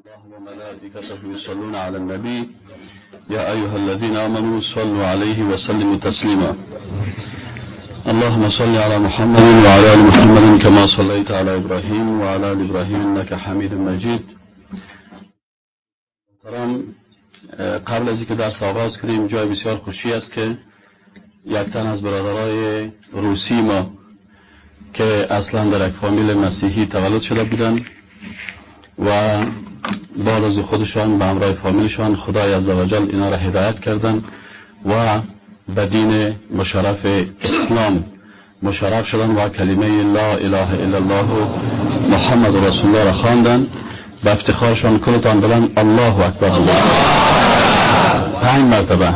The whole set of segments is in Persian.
الله وملائكته يصلون على النبي يا أيها الذين آمنوا صلوا عليه وسلموا تسليما اللهم صل على محمد وعلى آل محمد كما صليت على إبراهيم وعلى آل إبراهيم إنك حميد مجيد قبل از اینکه درس آغاز کنیم جای بسیار خوشی است که یک تن از برادرای روسی ما که اصلا در یک فامیل مسیحی تولد شده بودن و بعد از خودشان به همراه فامیلشان خدای عزوجل اینا را هدایت کردن و به دین مشرف اسلام مشرف شدن و کلمه لا اله الا الله و محمد رسول الله را خواندن. به افتخارشان کلتان بلند الله اکبر. پنج مرتبه.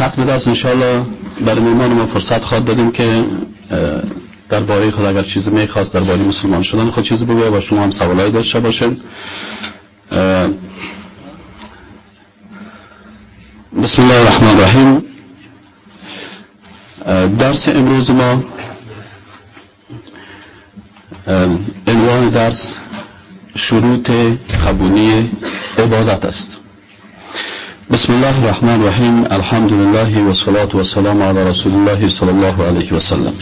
در ختم درس انشاءالله برای میمان ما فرصت خواد دادیم که درباره خود اگر چیزی می‌خواست درباره مسلمان شدن خود چیزی بگوید و شما هم سوالایی داشته باشین بسم الله الرحمن الرحیم. درس امروز ما عنوان درس شروط قبولی عبادت است. بسم الله الرحمن الرحیم الحمد لله و صلاة و سلام علی رسول الله صلی الله علیه و سلم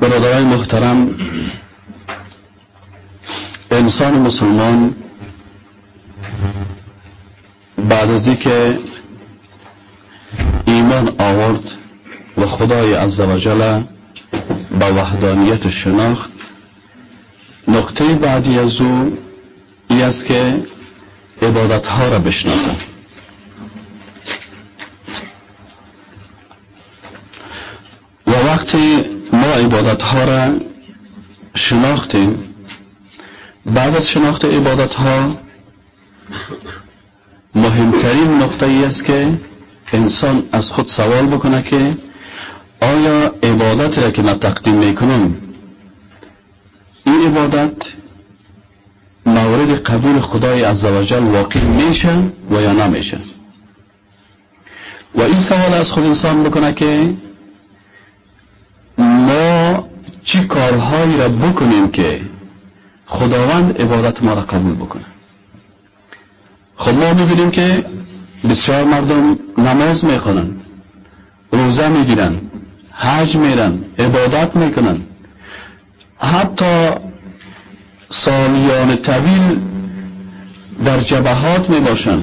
برادرای محترم انسان مسلمان بعد از که ایمان آورد و خدای عزوجل به وحدانیت شناخت نقطه بعدی از او ای است که عبادت ها را بشناسن و وقتی ما عبادت ها را شناختیم بعد از شناخت عبادت ها مهمترین نقطه ای است که انسان از خود سوال بکنه که آیا عبادت را که من تقدیم می‌کنم این عبادت مورد قبول خدای عزوجل واقع میشه و یا نمیشه. و این سوال از خود انسان بکنه که ما چی کارهایی را بکنیم که خداوند عبادت ما را قبول بکنه. خب ما می‌بینیم که بسیار مردم نماز می‌خونن روزه می‌گیرن حج میرن عبادت می‌کنن. حتی سالیان طویل در جبهات می باشن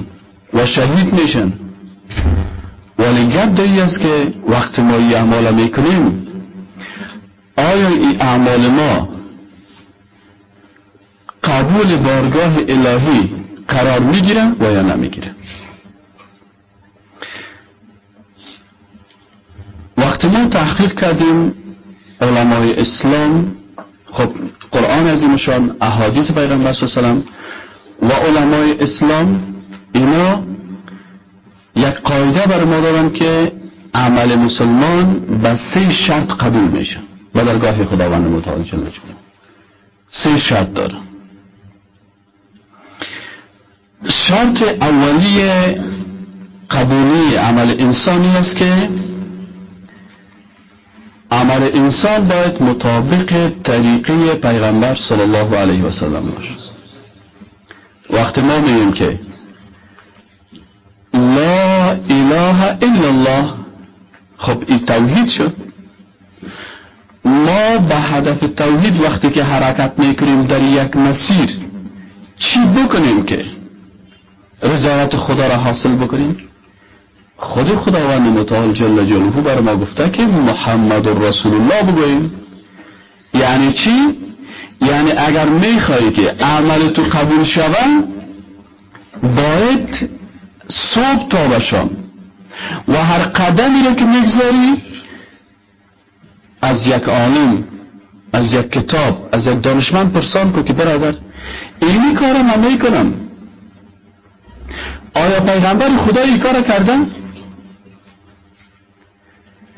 و شهید میشن. ولی گد ای است که وقت ما این اعمال می‌کنیم؟ آیا این اعمال ما قبول بارگاه الهی قرار می‌گیره و یا نمی‌گیره؟ وقتی ما تحقیق کردیم علمای اسلام خب قرآن عظیمشان احادیث پیغمبر صلی الله و علمای اسلام اینا یک قاعده بر ما دارن که عمل مسلمان به سه شرط قبول میشه و درگاه خداوند متعال جل سه شرط داره. شرط اولی قبولی عمل انسانی است که عمل انسان باید مطابق طریقه پیغمبر صلی الله علیه و سلم باشه. وقتی ما میگیم که لا اله الا الله خب این توحید شد. ما به هدف توحید وقتی که حرکت می‌کنیم در یک مسیر چی بکنیم که رضایت خدا را حاصل بکنیم؟ خود خداوند متعال جل جلاله بر ما گفته که محمد رسول الله بگوییم یعنی چی؟ یعنی اگر میخوایی که عمل تو قبول شود باید صبح تا بشان و هر قدمی رو که می‌گذاری از یک عالم از یک کتاب از یک دانشمند پرسان کو که برادر اینی کار من می‌کنم آیا پیغمبر خدا این کار کردن؟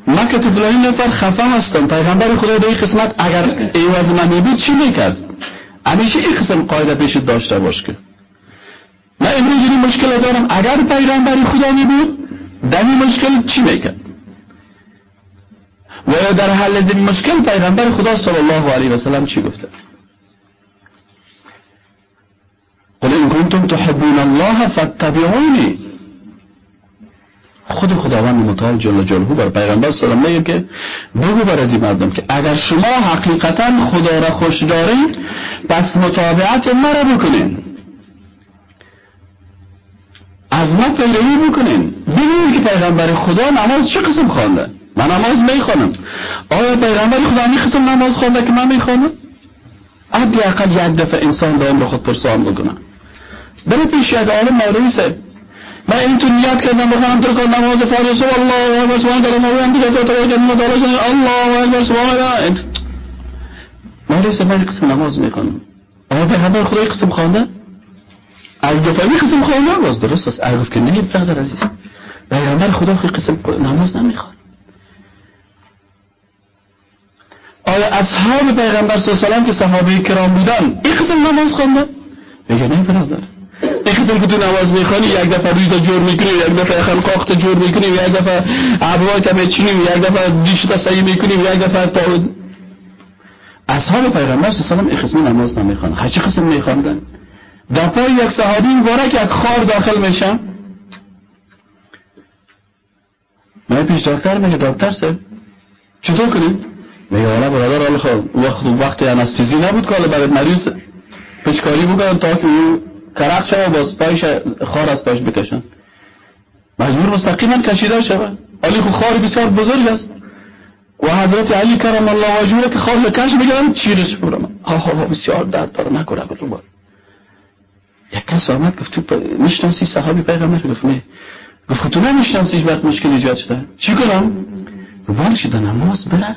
من که تو فلانی نفر خفه هستم. پیغمبر خدا به این قسمت اگر ایواز من بود چی می‌کرد؟ همیشه این قسم قاعده پیش داشته باش که من امروز مشکل دارم. اگر پیغمبری خدا می بود در این مشکل چی می‌کرد؟ و یا در حل این مشکل پیغمبر خدا صلی الله علیه و سلم چی گفته؟ قل ان کنتم تحبون الله فاتبعونی. خود خداوند متعال جل جلاله بر پیغمبر الله علیه که بگو بر از این مردم که اگر شما حقیقتا خدا را خوش دارید پس متابعت مرا بکنین. از ما پیروی بکنین. ببینید که پیغمبر خدا نماز چه قسم خوانده؟ من نماز می‌خوانم. آیا پیغمبر خدا می قسم نماز خوانده که من می‌خوانم؟ حدی اقل یک دفعه انسان دائم به خود پرسان بکنه. بره پیش یک عالم مولوی من این تو نیت کردم بخوام تو که نماز فارس و الله اکبر سبحان الله و بحمده تو توجه مدارج الله اکبر سبحان الله. صاحب من قسم نماز می‌خوانم آیا پیغمبر خدا قسم خوانده؟ دفعه قسم خوانده؟ باز درست است. اگه که نه برادر عزیز. پیغمبر خدا خیلی قسم نماز نمی‌خواد آیا اصحاب پیغمبر صلی الله علیه و که صحابه کرام بودن این قسم نماز خوندن میگه نه برادر. این قسم که تو نماز می‌خوانی یک دفعه روی تا جور می‌کنی یک دفعه خلقاق جور می‌کنی یک دفعه عبوای تا یک دفعه دیش تا سعی می‌کنی یک دفعه پا اصحاب پیغمبر صلی الله علیه و قسم نماز نمی‌خوان هر چه قسم میخواندن در پای یک صحابی مبارک یک خار داخل میشم من پیش دکتر میگه دکتر سه چطور کنیم میگه حالا برادر حالا خب وقت وقت انستیزی نبود که برای مریض پشکاری بکنن تا که او کرخ شوه باز پایش خار از پایش بکشن. مجبور مستقیما کشیده شود علی خو خار بسیار بزرگ است. و حضرت علی کرم الله وجهه که خار کش بگیرم چیرش برم؟ ها ها بسیار درد داره. نکنه بار. یک کس آمد گفت تو می‌شناسی صحابی پیغمبر؟ گفت نه. گفت تو نمیشناسیش وقت مشکل ایجاد شده. چی کنم گفت در نماز بره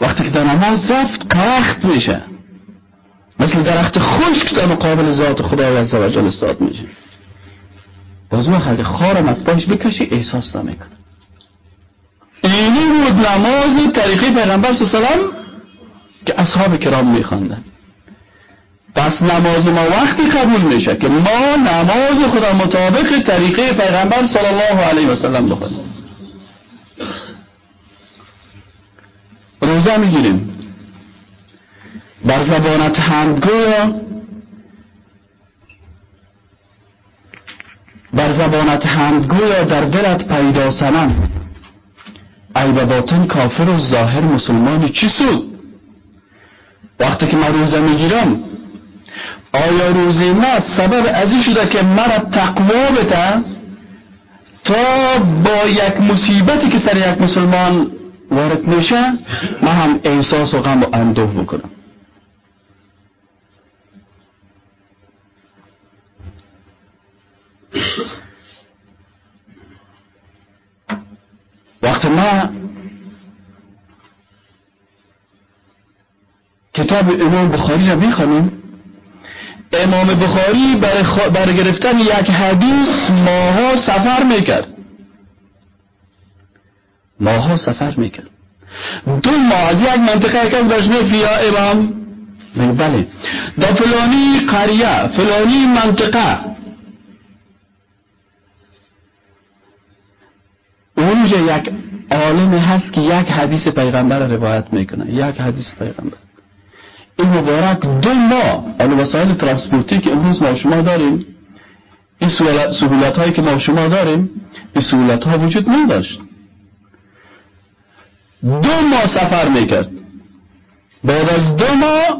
وقتی که در نماز رفت کرخت میشه. مثل درخت خشک در مقابل ذات خدای عز و جل استاد میشه باز وقت اگه خارم از پاش بکشی احساس نمی‌کنه اینی بود نماز طریقه پیغمبر صلی الله علیه که اصحاب کرام میخواندن. پس نماز ما وقتی قبول میشه که ما نماز خدا مطابق طریقه پیغمبر صلی الله علیه و سلم بخونیم. روزه می‌گیریم. بر زبانت همگویا بر زبانت همگویا در دلت پیدا سنم ای به باطن کافر و ظاهر مسلمانی چی سود؟ وقتی که من روزه می‌گیرم آیا روزی ما سبب ازی شده که مرا تقوا بده؟ تا با یک مصیبتی که سر یک مسلمان وارد میشه من هم احساس و غم و اندوه بکنم وقتی ما کتاب امام بخاری را می‌خوانیم. امام بخاری برای گرفتن یک حدیث ماها سفر می‌کرد. ماها سفر می‌کرد. دو ماه از یک منطقه بودش میفتی یا امام بله دا فلانی قریه فلانی منطقه. اونجا یک عالم هست که یک حدیث پیغمبر روایت می‌کنه. یک حدیث پیغمبر. این مبارک دو ماه آن وسایل ترانسپورتی که امروز ما شما داریم این سهولت هایی که ما شما داریم این سهولت ها وجود نداشت. دو ماه سفر می‌کرد. بعد از دو ماه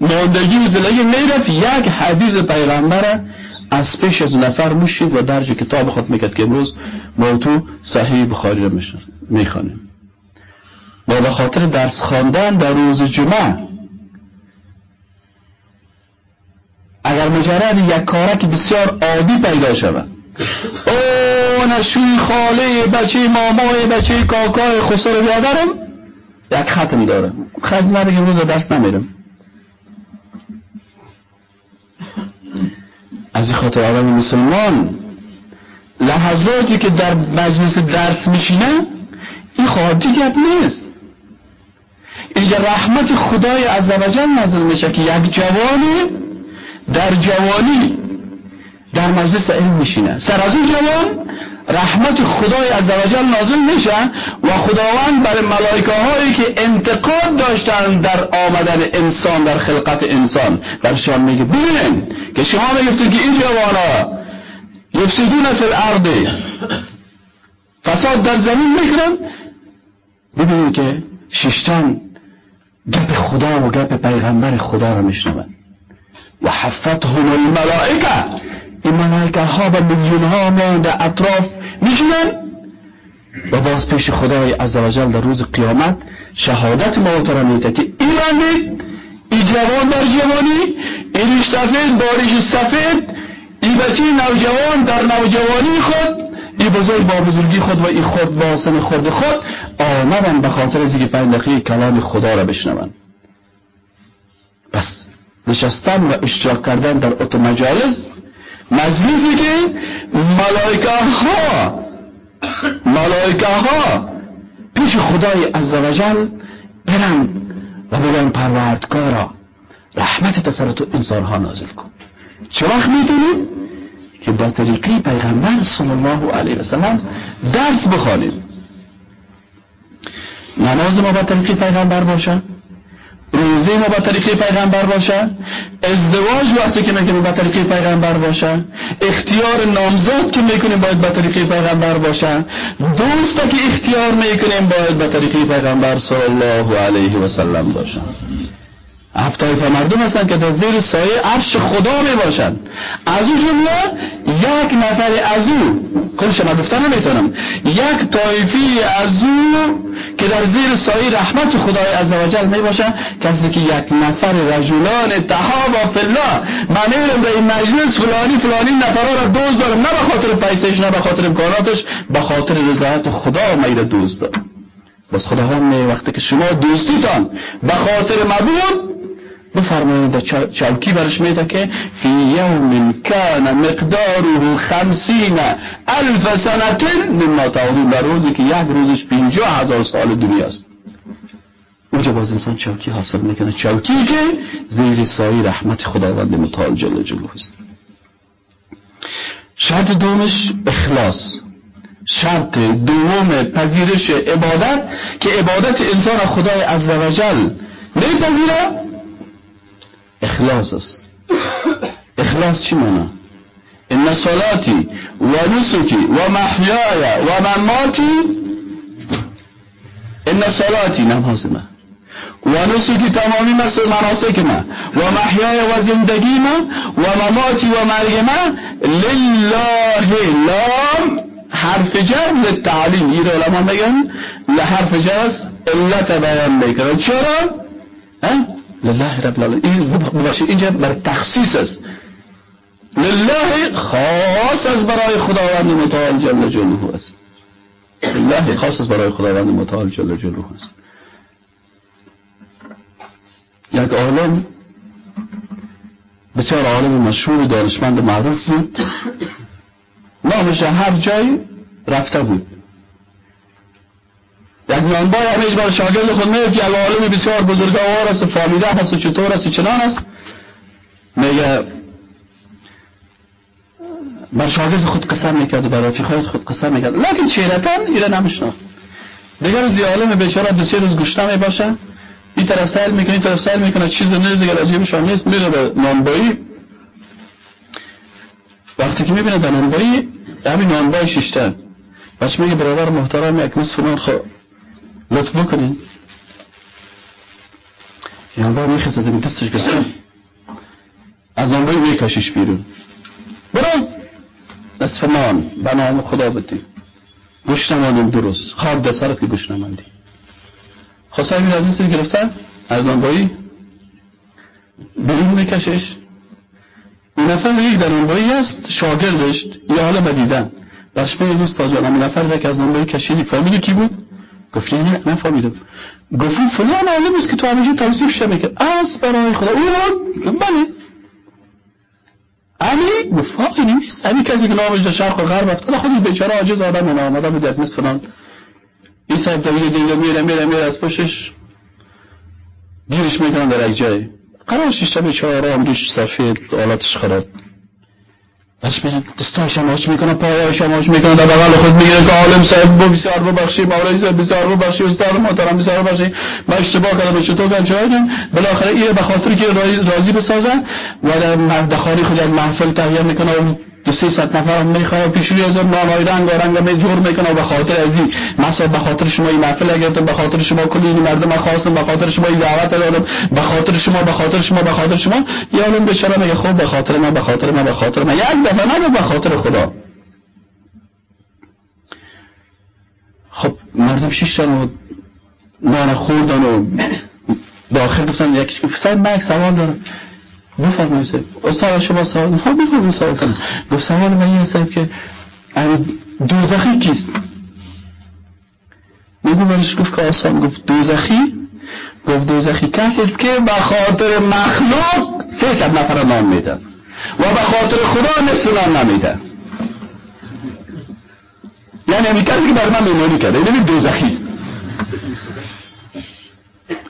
ماندگی و زندگی می‌رفت. یک حدیث پیغمبر از پیش از نفر مشید و درج کتاب خود می‌کرد که امروز ما تو صحیح بخاری رو می‌خوانیم. با به خاطر درس خواندن در روز جمعه اگر مجرد یک کارک بسیار عادی پیدا شود او نشوی خاله بچه مامای بچه کاکای خسر بیادرم یک ختم داره ختم نداره روز دست نمیرم. از این خاطر آدم مسلمان لحظاتی که در مجلس درس میشینه این گپ نیست. اینجا رحمت خدای عزوجل نازل میشه که یک جوانی در جوانی در مجلس علم میشینه. سر از اون جوان رحمت خدای عزوجل نازل میشه و خداوند بر ملائکه هایی که انتقاد داشتن در آمدن انسان در خلقت انسان. برشان میگه ببینین که شما می‌گفتید که این جوانا یفسدون فی الارض. فساد در زمین می‌کنن. ببینید که ششتان گپ خدا و گپ پیغمبر خدا رو میشنون. و حفتهم الملائکه. این ملائکه ها و میلیون ها در اطراف میشونن و باز پیش خدای عزوجل در روز قیامت شهادت محترم میده که این این جوان در جوانی این سفید باریش سفید این بچه نوجوان در نوجوانی خود این بزرگ با بزرگی خود و این خود با سن خود خود آمدن به خاطر از اینکه پنج کلام خدا را بشنون پس نشستن و اشتراک کردن در اتو مجالس مجلسی که ملائکه ها ملائکه ها پیش خدای عزوجل برن و بگن پروردگارا رحمت تسرت انسان ها نازل کن. چه وقت می‌تونیم که با طریقی پیغمبر صلی الله علیه وسلم درس بخوانیم. نماز ما با طریقی پیغمبر باشه. روزه ما با طریقه پیغمبر باشه. ازدواج وقتی که می‌کنیم با طریقه پیغمبر باشه. اختیار نامزاد که می‌کنیم باید با طریقه پیغمبر باشه. دوستا که اختیار می‌کنیم باید با طریقه پیغمبر صلی الله علیه و سلم باشه. هفت طایفه مردم هستن که در زیر سایه عرش خدا می باشن از او جمله یک نفر از او کلش ما گفتن نمی‌تونم یک طایفی از او که در زیر سایه رحمت خدای عزوجل می باشه کسی که یک نفر رجلان تهابا الله من ایرم به این مجلس فلانی فلانی نفرها را دوست دارم نه به خاطر پیسش نه به خاطر امکاناتش به خاطر رضایت خدا میره دوست دارم. بس خداوند وقتی که شما دوستیتان به خاطر مبود بفرمایید چوکی برش میده که فی یوم کان مقداره خمسین الف سنت مما تعودون در روزی که یک روزش پینجا هزار سال دنیاست اونجا باز انسان چوکی حاصل می‌کنه. چوکی که زیر سایی رحمت خداوند متعال جل جلوه است. شرط دومش اخلاص. شرط دوم پذیرش عبادت که عبادت انسان خدای عزوجل میپذیره إخلاص إخلاص چی معنا إن صلاتي ونسكي ومحياي ومماتي إن صلاتي نعم حاسمة ونسكي تمامي مثل مناسكنا ومحياي وزندگيما ومماتي ومريما لله لام حرف جر للتعليم. إيه يرى لما بيان لحرف جر إلا تبين بيكرا چرا؟ ها؟ لله رب العالمین. ببخشید اینجا برای تخصیص است. لله خاص از برای خداوند متعال جل جلاله است. لله خاص از برای خداوند متعال جل جلاله است. یک عالم بسیار عالم مشهور دانشمند معروف بود. نامش هر جای رفته بود. یک نانبای همیش بر شاگرد خود میگه که عالم بسیار بزرگوار است فامیده هست و چطور است و چنان است. میگه بر شاگرد خود قسم می‌کرد و بر رفیقای خود قسم می‌کرد. لیکن شیرتا ایره نمیشناخت دیگر از عالم بیچاره دو سه روز گشته می باشه این طرف سر می‌کنه این طرف سر می‌کنه. چیز نیست دیگر عجیبش هم نیست. میره به نانبایی وقتی که می‌بینه در نانبایی همین نانبای شیشته بس میگه برادر محترم یک نصف نان لطف بکنین. یعنی با میخست از این دستش گفتم از نانبایی میکشیش بیرون. برو. نصف نان به نام خدا بدی گوش نمانیم درست. خواب در سرت که گوش نماندی خواسته از این سری گرفته؟ از نانبایی بیرون میکشش؟ این نفر یک در نانبایی هست شاگردش. یه حالا بدیدن. برش میگه دوست جان همین نفر که از نانبایی کشیدی. فهمیدی کی بود؟ گفت نه نفهمیدم گفت فلان عالم است که تو همیشه توصیف شده که از برای خدا. او بله. امی گفت نیست. امی کسی که نامش در شرق و غرب افتاد خودی بیچاره عاجز آدم اینا آمده بود مثل فلان. این صاحب دیگه دیگه میره میره میره از پشتش گیرش می‌کنن در یک جای. قرار شیشته بیچاره آرام ریش سفید حالتش خراب. دستایش آش می‌کنه پایش آش می‌کنه در بغل خود می‌گیره که عالم صاحب بسیار ببخشی مولای صاحب بسیار ببخشی استاد محترم بسیار ببخشی من اشتباه کردم چطور کنم چرا بالاخره این به خاطر که راضی بسازن و در دخانی خود محفل تهیه می‌کنه و سه ست نفر می‌خواه پیش روی از نامای رنگ رنگ می جور می‌کنه و به خاطر از این مثلا به خاطر شما این محفل گرفتم به خاطر شما کلی این مردم خواستم به خاطر شما این دعوت دادم به خاطر شما به خاطر شما به خاطر شما یا الان بشره میگه خوب به خاطر من به خاطر من به خاطر من یک دفعه نه به خاطر خدا خب مردم شش تا نان خوردن و داخل گفتن یکی گفت من یک سوال دارم بفرمایید استاد شما سوال ها سوال کنم گفت سوال من این هستم که دوزخی کیست؟ میگو برش گفت که آسان گفت دوزخی. گفت دوزخی کسی است که به خاطر مخلوق سه ست نفر نام میده. و به خاطر خدا نصف نام نمیده. یعنی همین کسی که بر من میمانی کرده این دوزخی است.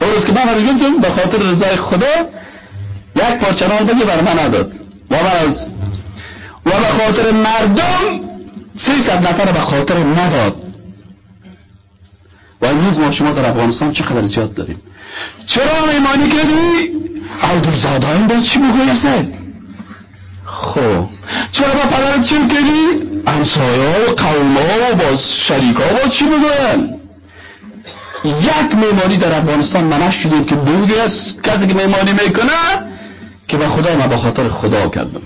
اون روز که من رو به خاطر رضای خدا یک پارچه نان بگی بر من نداد. و از و به خاطر مردم سیصد نفر به خاطر نداد. و امروز ما شما در افغانستان چقدر زیاد داریم؟ چرا ایمانی کردی؟ این باز چی بگوید خب. چرا با پدرت چی کردی؟ انسایه و قوم و باز شریک ها باز چی بگوید یک میمانی در افغانستان منش شدیم که بوگی است. کسی که میمانی می‌کنه که به خدا ما به خاطر خدا کردم.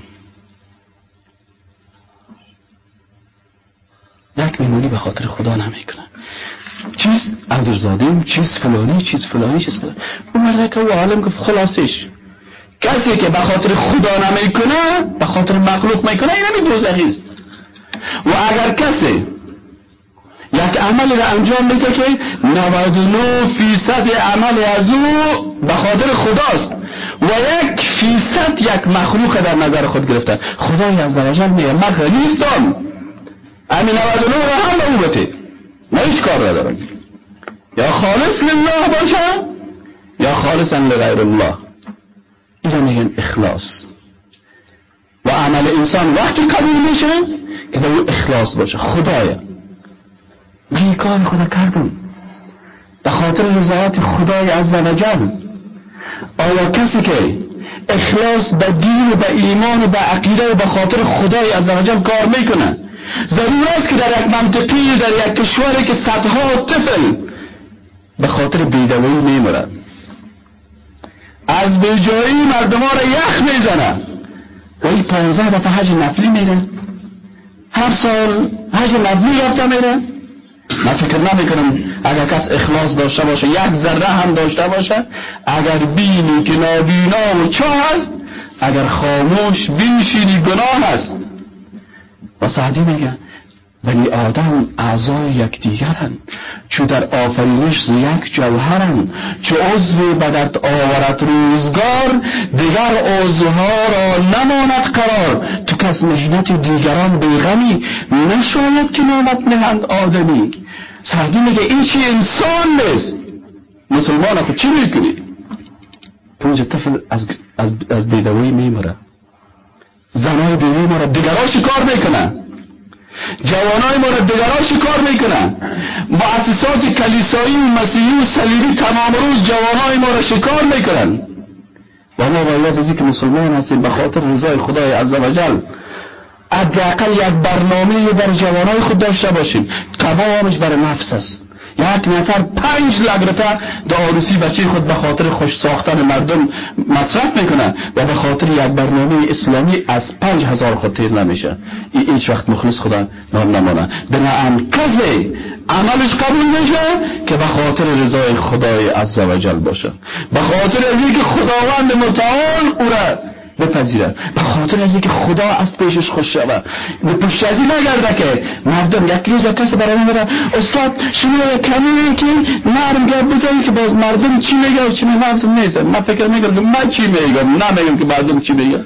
یک میمونی به خاطر خدا نمی‌کنه چیز عبدالزادیم چیز فلانی چیز فلانی چیز فلانی. اون مرده که او عالم گفت خلاصش. کسی که به خاطر خدا نمی‌کنه به خاطر مخلوق می‌کنه این است. و اگر کسی یک عمل را انجام میده که 99 فیصد عمل از او به خاطر خداست و یک فیصد یک مخلوق در نظر خود گرفتن خدای عزوجل میگه من نیستم امین 99 را هم به او بته هیچ کار ندارم. یا خالص لله باشه یا خالصا لغیر الله. اینو میگن اخلاص. و عمل انسان وقتی قبول میشه که او اخلاص باشه. خدایا. من کار خدا کردم. به خاطر رضایت خدای عزوجل آیا کسی که اخلاص به دین و به ایمان و به عقیده و به خاطر خدای عزوجل کار می‌کنه؟ ضرور است که در یک منطقی در یک کشوری که صدها طفل به خاطر بیدوایی میمرد از بجایی مردم را یخ می‌زنه. و این پانزه دفعه حج نفلی میره. هر سال حج نفلی رفته میره. من فکر نمی کنم اگر کس اخلاص داشته باشه یک ذره هم داشته باشه اگر بینی که نابینا و چه هست اگر خاموش بینشینی گناه هست. و سعدی میگه بنی آدم اعضای یکدیگرند چو در آفرینش ز یک جوهرند چو عضوی به درد آورد روزگار دیگر عضوها را نماند قرار. تو کس مهنت دیگران بیغمی نشاید که نامت نهند آدمی. سعدی میگه این چی انسان نیست؟ مسلمان خود چی می‌کنی پونج طفل از, از, از بیدوی میمره. زنای بیوی میمره. دیگران شکار می‌کنن؟ جوانای ما را دیگران شکار می‌کنن. مؤسسات کلیسایی و مسیحی و صلیبی تمام روز جوانای ما را شکار می‌کنن. و ما باید از که مسلمان هستیم به خاطر رضای خدای عزوجل حداقل یک برنامه بر جوانای خود داشته باشیم. قوامش بر نفس است. یک نفر پنج لگرته در آروسی بچه خود به خاطر خوش ساختن مردم مصرف می‌کنه و به خاطر یک برنامه اسلامی از پنج هزار خود تیر نمیشه. این هیچ وقت مخلص خدا نام نمانه. بنابراین کسی عملش قبول میشه که به خاطر رضای خدای عزوجل باشه. به خاطر از که خداوند متعال او را بپذیره به خاطر از اینکه خدا از پیشش خوش شود. به پشت از نگرده که مردم یک روز کسی برای من بده استاد شما کمی که نرم گرد بزنی که باز مردم چی میگه و چی مردم نیست من فکر میگم که من چی میگم. نمیگم که مردم چی میگه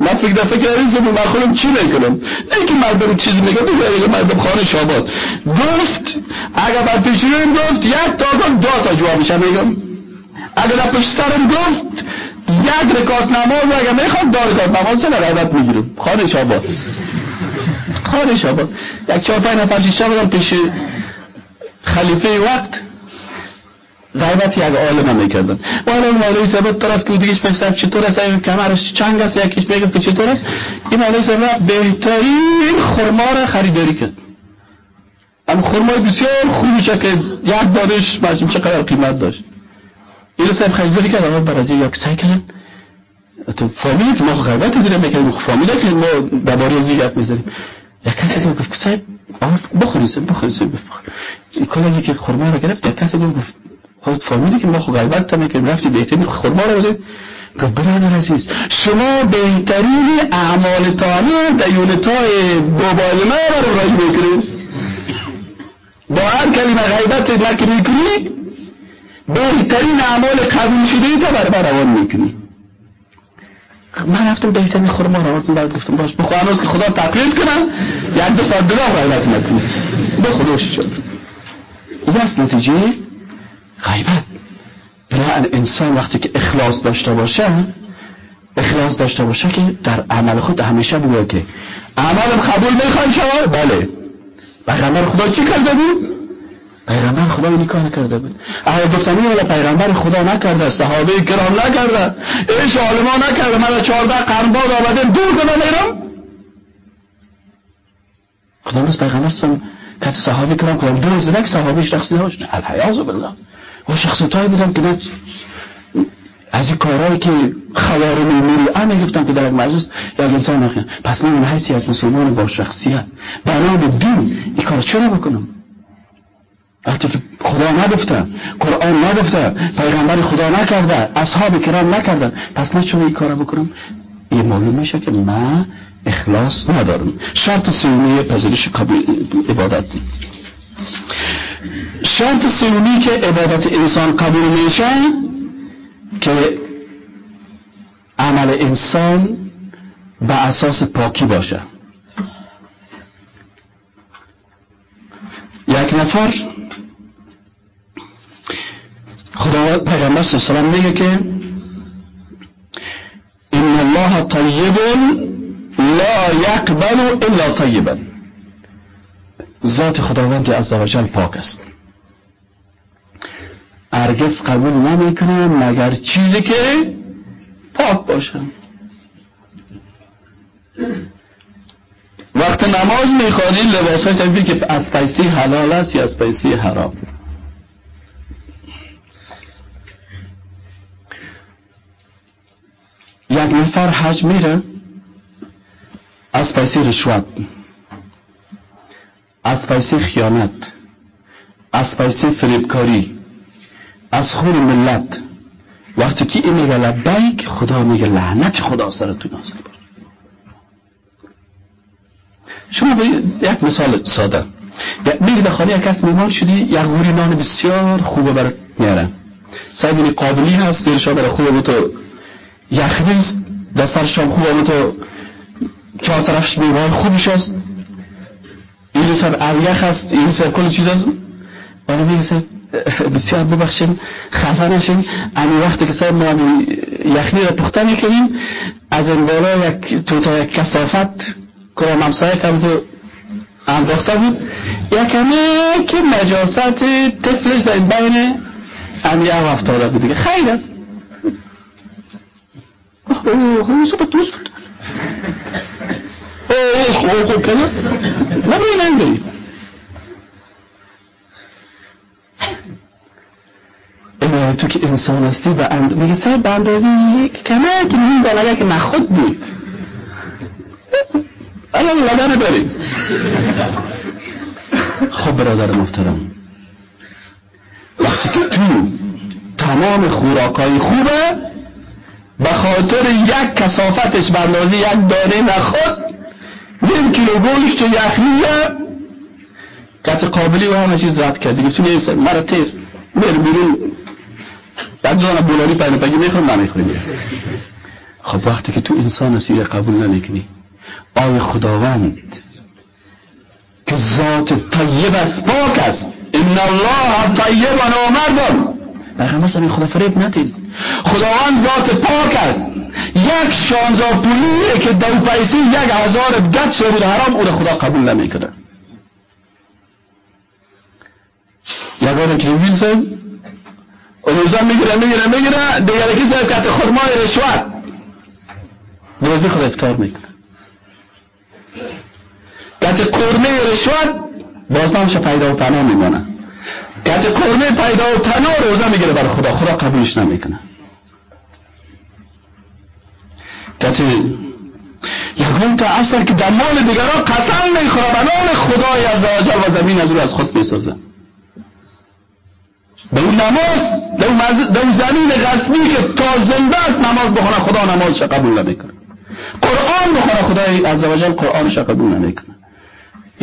من فکر دفعه که این زمان من خودم چی می‌کنم؟ نه که مردم چیزی میگه بگه مردم خانه شاباد گفت اگر پیشونیم گفت یک تا گفت دو تا جواب میشه میگم. اگر پشت سرم گفت یک رکات نماز اگر می‌خواد دار رکات نماز چه غیبت می‌گیرم خانش آباد خانش آباد یک چهار پنج نفر شیشه بدن پیش خلیفه وقت. غیبت یک عالم می‌کردن. والا مولوی صاحب تر است که دیگه پسر چطور است؟ این کمرش چنگ است. یکیش میگه که چطور است؟ این مولوی صاحب بهترین خرما را خریداری کرد. اما خرمای بسیار خوبی که یک دانش مجموع چقدر قیمت داشت. این صاحب خریداری کرد اما بر از یک سعی کردن؟ تو فامیلی که ما غیبت دیره می‌کنیم فامیلی که ما درباره از گپ می‌زنیم یک کسی گفت صاحب بخورید بخورید بخورید این کلاگی که خرما رو گرفت یک کسی گفت خود فهمیدی که ما خو غیبت تا می‌کنیم رفتی بهترین خورما رو بزید گفت برادر عزیز شما بهترین اعمال تانه در یونتای موبایل ما رو رای می‌کنید. با هر کلمه غیبت نکی می‌کنی بهترین اعمال قبول شده تا بر بروان می‌کنی. من رفتم بهترین خورما رو آوردم بعد گفتم باش بخو. هنوز که خدا تقلید کنم یک دو ساعت دیگه غیبت نکنی. بخو دوشی شد این است نتیجه غیبت. بنابراین انسان وقتی که اخلاص داشته باشه اخلاص داشته باشه که در عمل خود همیشه بگه که عملم قبول می‌خوان شما بله. پیغمبر خدا چی کرده بود؟ پیغمبر خدا اینی کار کرده بود. اگر گفتم این ولی پیغمبر خدا نکرده صحابه کرام نکرده. ایش عالما نکرده. من چهارده قرن بعد آمده دور کنم میرم خدا روز پیغمبر سم که صحابه کرام کنم دور زده که صحابهش رخصی داشت الحیاز بالله. و شخصیت های بودن که از این کارهایی که خوارم مروعه می‌گفتن که در یک مجلس یک انسان نخیان پس من حیث یک مسلمان با شخصیت. بنا دین این کار چرا بکنم؟ وقتی که خدا نگفته قرآن نگفته پیغمبر خدا نکرده اصحاب کرام نکردن پس نه چرا این کار بکنم؟ این معلوم میشه که من اخلاص ندارم. شرط سیومی پذیرش قبول عبادت. شرط سومی که عبادت انسان قبول میشه که عمل انسان به اساس پاکی باشه. یک نفر خدا پیغمبر صلی الله میگه که ان الله طیب لا یقبل الا طیبا. ذات خداوند عزوجل پاک است. هرگز قبول نمی‌کنه مگر چیزی که پاک باشه وقت نماز می‌خوانی لباس های که از پیسی حلال است یا از پیسی حرام؟ یک نفر حج میره از پیسی رشوت از پیسی خیانت از پیسی فریبکاری از خون ملت. وقتی که این میگه لبیک خدا میگه لعنت خدا سرتون نازل باشه شما به یک مثال ساده. میری به خانه یک کس شدی یک غوری نان بسیار خوبه برات میاره. سعی قابلی هست زیرش برای خوبه تو یخنی است دستر شام خوبه بود تو چهار طرفش میوه خوبش است این سر اریخ هست. این سر کل چیز هست. ولی میگه بسیار ببخشیم خفه نشیم امی وقتی که سر ما یخنی را پخته می‌کنیم از این بالا یک تو یک کسافت کرام همسایه که تو انداخته بود یک که نجاست تفلش در بین امی او افتاده بود دیگه. خیر است. اوه اوه صبح دوست بود اوه خوب خوب کنه نبایی نبایی تو که انسان هستی و اند... میگه سر به اندازه یک کمه که این دانگه که نخود بود. الان لبنه بریم خب برادر محترم وقتی که تو تمام خوراکای خوبه به خاطر یک کسافتش به اندازه یک دانه نخود نیم کیلو گوشت یخنیه قطع قابلی و همه چیز رد کرد دیگه تو مرا تیز. بیر بیرون. یک جان بولاری پیدا پگی می‌خوام نمی‌خوری خب وقتی که تو انسان سیر قبول نمی‌کنی. آیا خداوند که ذات طیب است پاک است. ان الله طیب و مردم پیغمبر صلی خدا فریب ندید خداوند ذات پاک است. یک شانزا پولیه که دو پیسی یک هزار گت شده حرام او خدا قبول نمی‌کنه یگانه که ویلسون روزا می‌گیره می‌گیره می‌گیره دیگه کسی کت خرمای رشوت. روزی خود افتار می‌کنه. کت قرمه رشوت بازنامش پیدا و پناه میمانه کت قرمه پیدا و پناه روزه می‌گیره بر خدا. خدا قبولش نمی‌کنه. کت یکون تا اصل که در مال دیگران قسم می‌خوره به خدای از و زمین از رو از خود می‌سازه. به اون نماز به اون زمین غصبی که تا زنده است نماز بخونه خدا نمازش قبول نمی‌کنه. قرآن بخونه خدای عزوجل قرآنش قبول نمی‌کنه.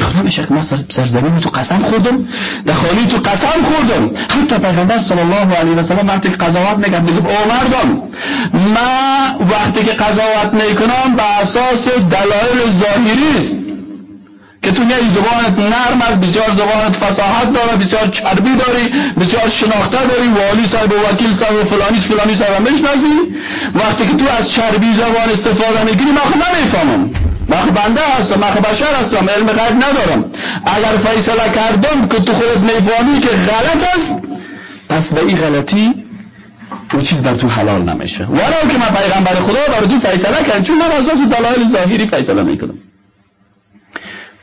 خدا میشه من سرزمین تو قسم خوردم در تو قسم خوردم. حتی پیغمبر صلی الله علیه و سلم وقتی قضاوت میگم میگم او مردم ما وقتی که قضاوت می‌کنم به اساس دلایل ظاهری است که تو میای زبانت نرم است بسیار زبانت فصاحت داره بسیار چربی داری بسیار شناخته داری والی صاحب و وکیل صاحب و فلانی فلانی صاحب می‌شناسی. وقتی که تو از چربی زبان استفاده می‌کنی من خب نمی‌فهمم. من بنده هستم من بشر هستم علم غیب ندارم. اگر فیصله کردم که تو خودت می‌فهمی که غلط است پس به این غلطی اون چیز بر تو حلال نمیشه. ولو که من پیغمبر خدا بر تو فیصله کردم چون من اساس دلایل ظاهری فیصله می‌کنم.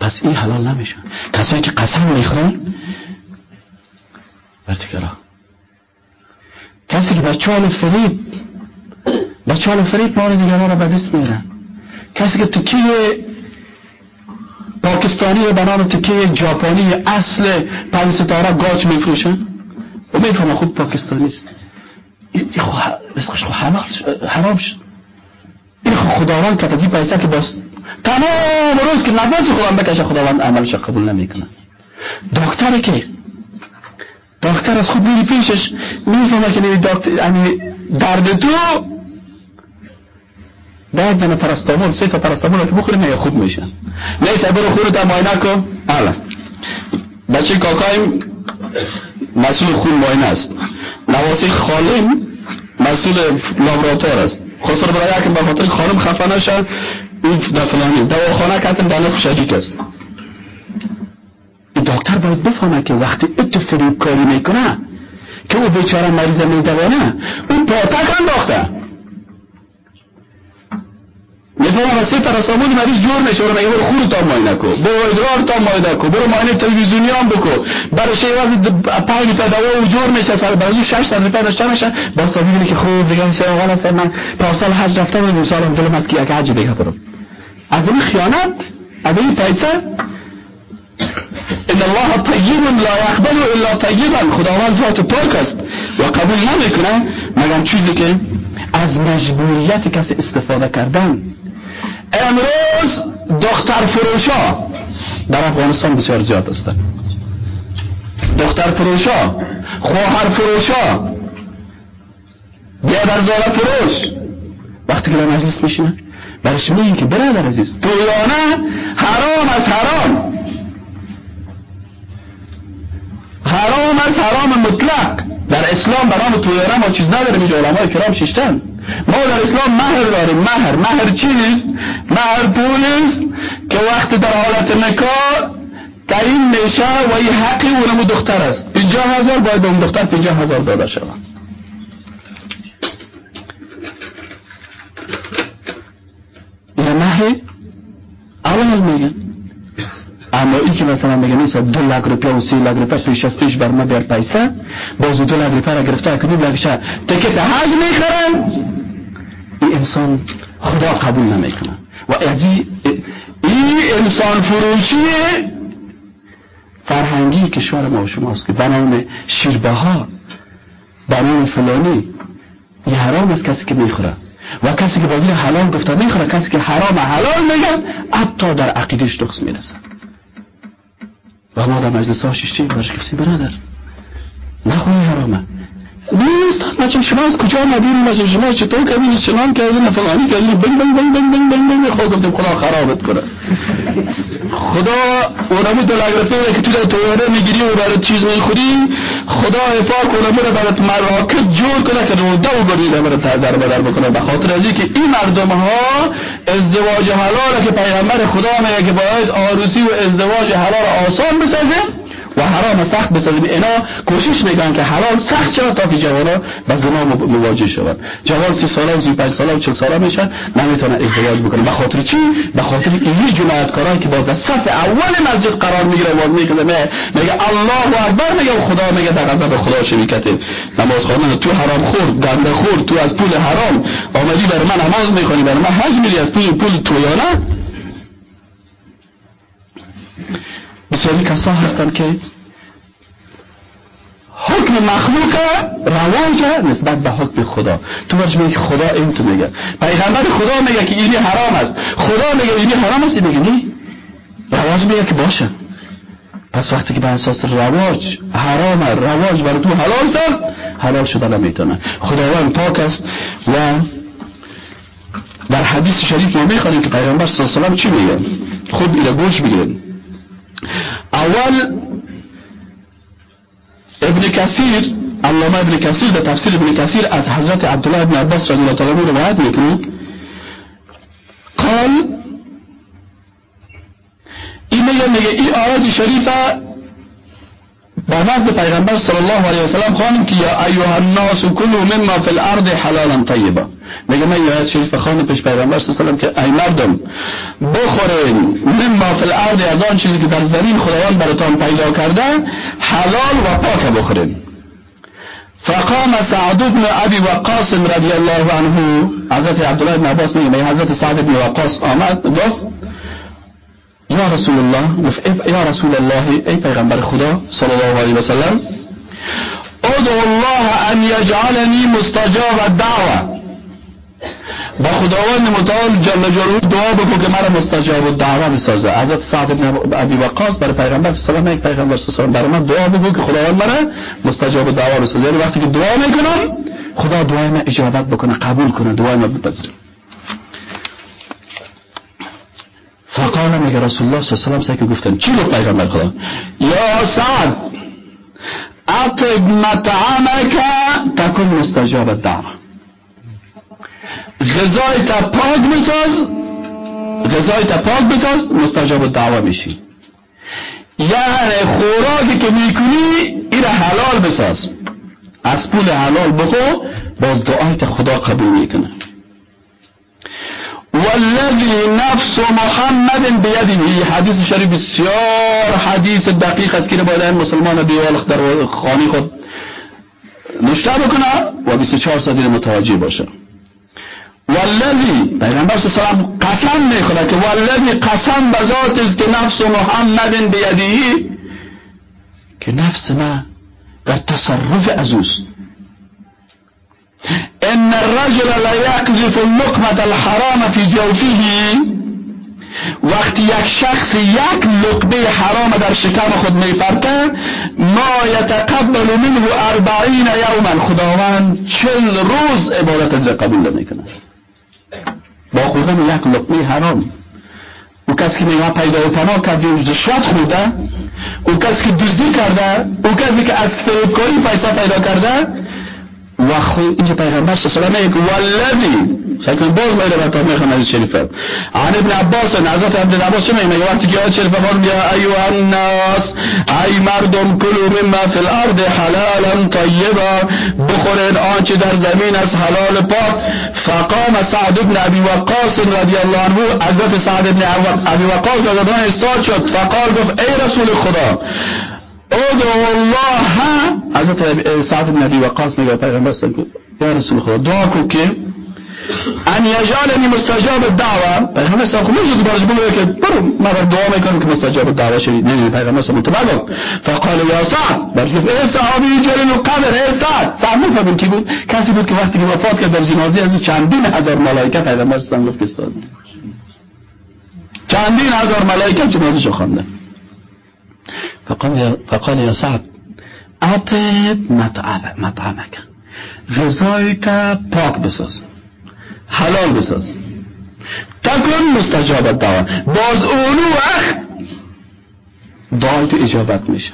پس این حلال نمیشه. کسایی که قسم می‌خورن برتکرا کسی که به چال فریب به چال فریب مال دیگران را به دست میرن کسی که تکیه پاکستانی به نام تکیه جاپانی اصل پنج ستاره گاچ میفروشن و می‌فهمه خود پاکستانی است. این خود حرام شد این خداوند که تجیب پیسه که باست تمام روز که نفس خودم بکشه خداوند عملش قبول نمی‌کنه دکتری که دکتر از خود میری پیشش می‌فهمه که نمی دکتر یعنی درد تو ده دنه پرستامول سه تا پرستامول که بخوری نه خوب میشه. نیست برو خونت معاینه کن الا بچه کاکایم مسئول خون معاینه است نواسی مسئول لابراتوار است. خسر برای که به خاطر خانم خفه نشه این در فلانی دواخانه کتن در نصف شدید است دکتر باید بفهمه که وقتی اتو فریب کاری می‌کنه که او بیچاره مریض میدوانه اون پاتک انداخته. می‌فهمم از سه پرستامول مریض جور میشه برو میگه خون تا ماینه کو برو ادرار تا ماینه کو برو ماینه تلویزیونی هم بکو برای شی وقت پنج تا دوا و جور میشه سال برای 6 سال روپیه داشته میشه با می‌بینی که خوب دیگه سه آقا است من پارسال حج رفتم و سالم دلم از که یک حج دیگه برم. از این خیانت از این پیسه ان الله طیب لا يقبل الا طیبا. خداوند ذات پاک است و قبول نمی‌کنه مگر چیزی که از مجبوریت کسی استفاده کردن. امروز دختر فروشا در افغانستان بسیار زیاد هستند دختر فروشا خواهر فروشا بیادرزاده فروش. وقتی که در مجلس میشینن برش میگن که برادر عزیز تویانه حرام از حرام. حرام از حرام مطلق. در اسلام برام تویانه ما چیز نداریم اینجا علماء کرام ششتن. ما در اسلام مهر داریم. مهر. مهر چیست؟ مهر پول است که وقت در حالت نکاح تعیین میشه و این حقی اونمو دختر است. پینجا هزار باید به اون دختر پینجا هزار داده شود. این مهر اول میگن اما این که مثلا میگن نیست دو لک روپیه و سی لک روپیه پیش از پیش بر ما بیار پیسه باز دو لک روپیه را گرفته کنیم لکشه تکت حج می‌خرن. این انسان خدا قبول نمی‌کنه. و از این انسان فروشی فرهنگی کشور ما و شماست که بنام شیربه ها بنام فلانی یه حرام است کسی که می‌خوره. و کسی که بازی حلال گفته می‌خوره کسی که حرام حلال میگن حتی در عقیدش دخص می‌رسه. و ما در مجلس ها شیشتی برش گفتیم برادر نخونی حرامه نیست. مثلا شما از کجا آمدین مثلا شما چطور کردین؟ چنان کردین؟ فلانی کردین؟ بنگ بنگ بنگ بنگ بنگ بنگ بنگ. خود گفتیم خدا خرابت کنه. خدا اونمو تلگرافی که تو در می‌گیری و برای چیز می‌خوری خدا پاک اونمو رو برات مراکب جور کنه که رو دو بریده برات در بدر بکنه. به خاطر ازی که این مردم ها ازدواج حلاله که پیغمبر خدا میگه که باید آروسی و ازدواج حلال آسان بسازه و حرام سخت بسازیم. اینا کوشش می‌کنن که حلال سخت شود تا که جوانا به زنا مواجه شود جوان سی ساله و سی پنج ساله و چل ساله میشن نمی‌تونه ازدواج بکنه. به خاطر چی؟ به خاطر این جنایتکاران که باز صف اول مسجد قرار می‌گیره و می‌کنه میگه الله اکبر میگه خدا میگه در غضب خدا شریکته نماز خواندن تو حرام خور گنده خور تو از پول حرام. آمدی بر من نماز می‌خونی بر من حج میری از پول پول تویانه بسیاری کسا هستن که حکم مخلوق رواج نسبت به حکم خدا. تو برش میگه خدا این تو میگه. پیغمبر خدا میگه که اینی حرام است. خدا میگه اینی حرام است میگه نی. رواج میگه که باشه. پس وقتی که به اساس رواج حرام رواج برای تو حلال ساخت حلال شده نمی‌تونه خداوند پاک است و در حدیث شریف ما می‌خوانیم که پیغمبر صلی الله علیه و چی میگه؟ خود ایره گوش بگیریم أول ابن کثیر علامة ابن کثیر به تفسیر ابن کثیر از حضرت عبدالله ابن عباس رضی الله تعالی روایت میکنه قال این میگه این آیات شریفه با نزد پیغمبر صلی الله علیه وسلم خانم که یا ایها الناس کلوا مما فی الارض حلالا طیبا. میگه من آیت شریف خانم پیش پیغمبر صلی الله علیه وسلم که ای مردم بخورین مما فی الارض از آن چیزی که در زمین خداوند براتان پیدا کرده حلال و پاک بخورین. فقام سعد بن ابي وقاص رضی الله عنه حضرت عبدالله بن عباس میگه حضرت سعد بن وقاص آمد گفت یا رسول الله یا رسول الله ای پیغمبر خدا صلی الله علیه و سلم ادعو الله ان یجعلنی مستجاب الدعوه با خداوند متعال جل جلاله دعا بکن که مرا مستجاب الدعوه بسازه. حضرت سعد بن ابی وقاص برای پیغمبر صلی الله علیه و پیغمبر صلی الله علیه و برای من دعا بکن که خداوند مرا مستجاب الدعوه بسازه. یعنی وقتی که دعا می‌کنم خدا دعای من اجابت بکنه قبول کنه دعای من بپذیره. فقال میگه رسول الله صلی الله علیه و گفتن چی گفت پیغمبر خدا؟ یا سعد اطب مطعمک تکن مستجاب الدعوه غذای تا پاک بساز غذای تا پاک بساز مستجاب الدعوه میشی یعنی خوراکی که می‌کنی این حلال بساز. از پول حلال بخو باز دعایت خدا قبول می‌کنه. والذي نفس محمد بیده حدیث شریف بسیار حدیث دقیق است که باید مسلمان بیوالخ در خانی خود. نشته بکنه و 24 ساعت متوجه باشه. والذی پیغمبر صلی الله قسم می‌خوره که والذی قسم به ذات است که نفس محمد بیده که نفس ما در تصرف از ان الرجل لا يقذف اللقمة الحرام في جوفه وقتی یک شخص یک لقمه حرام در شکم خود میپرته ما یتقبل منه اربعین یوما. خداوند چل روز عبادت از قبول نمی‌کنه با خوردن یک لقمه حرام او کسی که میگه پیدا و پناه کرده رشوت خورده او کسی که دزدی کرده او کسی که از فریبکاری پیسه پیدا کرده و خود اینجا پیغمبر صلی الله علیه و والذی سکن باز میره بر تامیخ حدیث شریف عن ابن عباس حضرت ابن عباس میگه؟ وقتی که آیت شریف فرمود یا الناس ای مردم کلوا مما فی الارض حلالا طیبا بخورین آنچه در زمین از حلال پاک. فقام سعد بن ابي وقاص رضی الله عنه حضرت سعد بن ابي وقاص رضی الله عنه شد. فقال گفت ای رسول خدا ادعو الله. حضرت سعد بن ابي وقاص میگه پیغمبر صلی یا رسول خدا دعا کو که ان یجعلنی مستجاب الدعوه. پیغمبر صلی الله علیه و برش بگه که برو من دعا می‌کنم که مستجاب الدعوه شوی. نه نه پیغمبر صلی الله علیه و فقال یا سعد برش گفت ای صحابی جلیل القدر ای سعد. سعد می‌فهمین کی بود؟ کسی بود که وقتی که وفات کرد در جنازه از چندین هزار ملائکه پیغمبر صلی الله علیه و آله چندین هزار ملائکه جنازه شو خواندن. فقال فقال يا سعد أطب مطعمك غذای که پاک بساز. حلال بساز. تکن مستجاب دعا باز اونو وقت دعای تو اجابت میشه.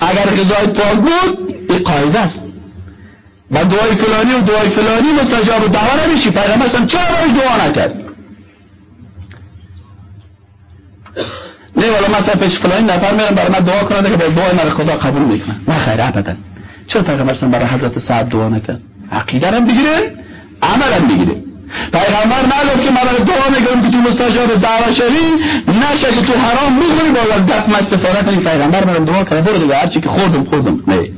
اگر غذای پاک بود این قاعده است. و دعای فلانی و دعای فلانی مستجاب دعا نمیشی. پیغمبر چرا برای دعا نکرد؟ نه والا مثلا پیش فلانی نفر میرم برای من دعا کنه که با دعای من خدا قبول می‌کنه نه خیر ابدا. چرا پیغمبر برای حضرت سعد دعا نکرد؟ عقیده هم بگیره عمل هم بگیره. پیغمبر نگفت که من دعا می‌کنم که تو مستجاب دعوا شوی نشه که تو حرام بخوری باز از استفاده کنی. پیغمبر من دعا کنه برو دیگه هرچی که خوردم خوردم. نه.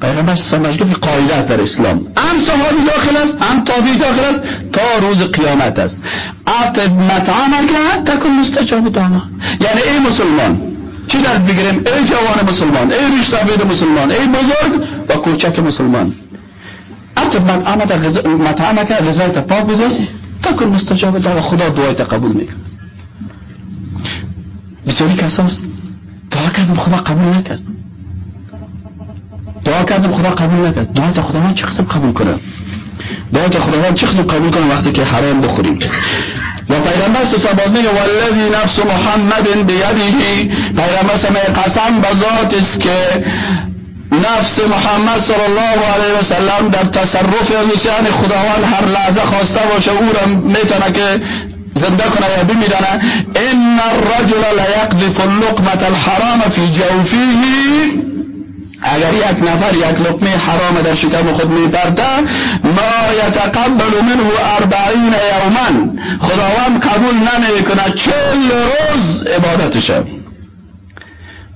پیغمبر سمجد که قاعده است در اسلام. هم صحابی داخل است هم تابعی داخل است تا روز قیامت است. ات مطعمک تکن مستجاب دعوا. یعنی ای مسلمان چی درس بگیریم؟ ای جوان مسلمان ای ریش مسلمان ای بزرگ و کوچک مسلمان. ات مطعمک غذایت پاک بذار تکن مستجاب دعوا. خدا دعایت قبول میکن بسیاری کساست دعا کردم خدا قبول نکرد. دعا کردم خدا قبول نکرد. دعا خداوند چه قسم قبول کنه؟ دعا خداوند چه قسم قبول کنه وقتی که حرام بخوریم؟ و پیغمبر سه باز میگه والذی نفس محمد بیده پیغمبر سه قسم به ذات است که نفس محمد صلی الله علیه و سلم در تصرف لسان خداوند هر لحظه خواسته باشه او را می‌تونه که زنده کنه یا بمیرنه. ان الرجل لیقذف اللقمه الحرام فی جوفیه. اگر یک نفر یک لقمه حرام در شکم خود میپرده ما یتقبل منه اربعین یوما. خداوند قبول نمی‌کنه چل روز عبادتشه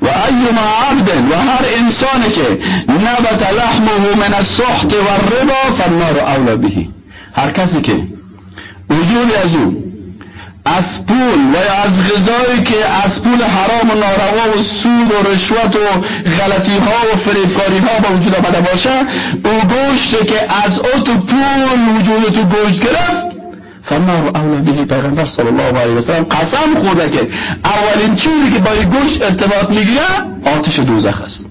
و ایما عبد و هر انسانی که نبت لحمه من السحت و الربا فالنار اولا بهی هر کسی که وجود از او از پول و از غذایی که از پول حرام و ناروا و سود و رشوت و غلطی ها و فریبکاری ها با وجود آمده باشه او گوشت که از او تو پول وجود تو گوشت گرفت فالنار اولا بهی پیغمبر صلی الله علیه وسلم قسم خورده که اولین چیزی که با گوشت ارتباط می‌گیره آتش دوزخ است.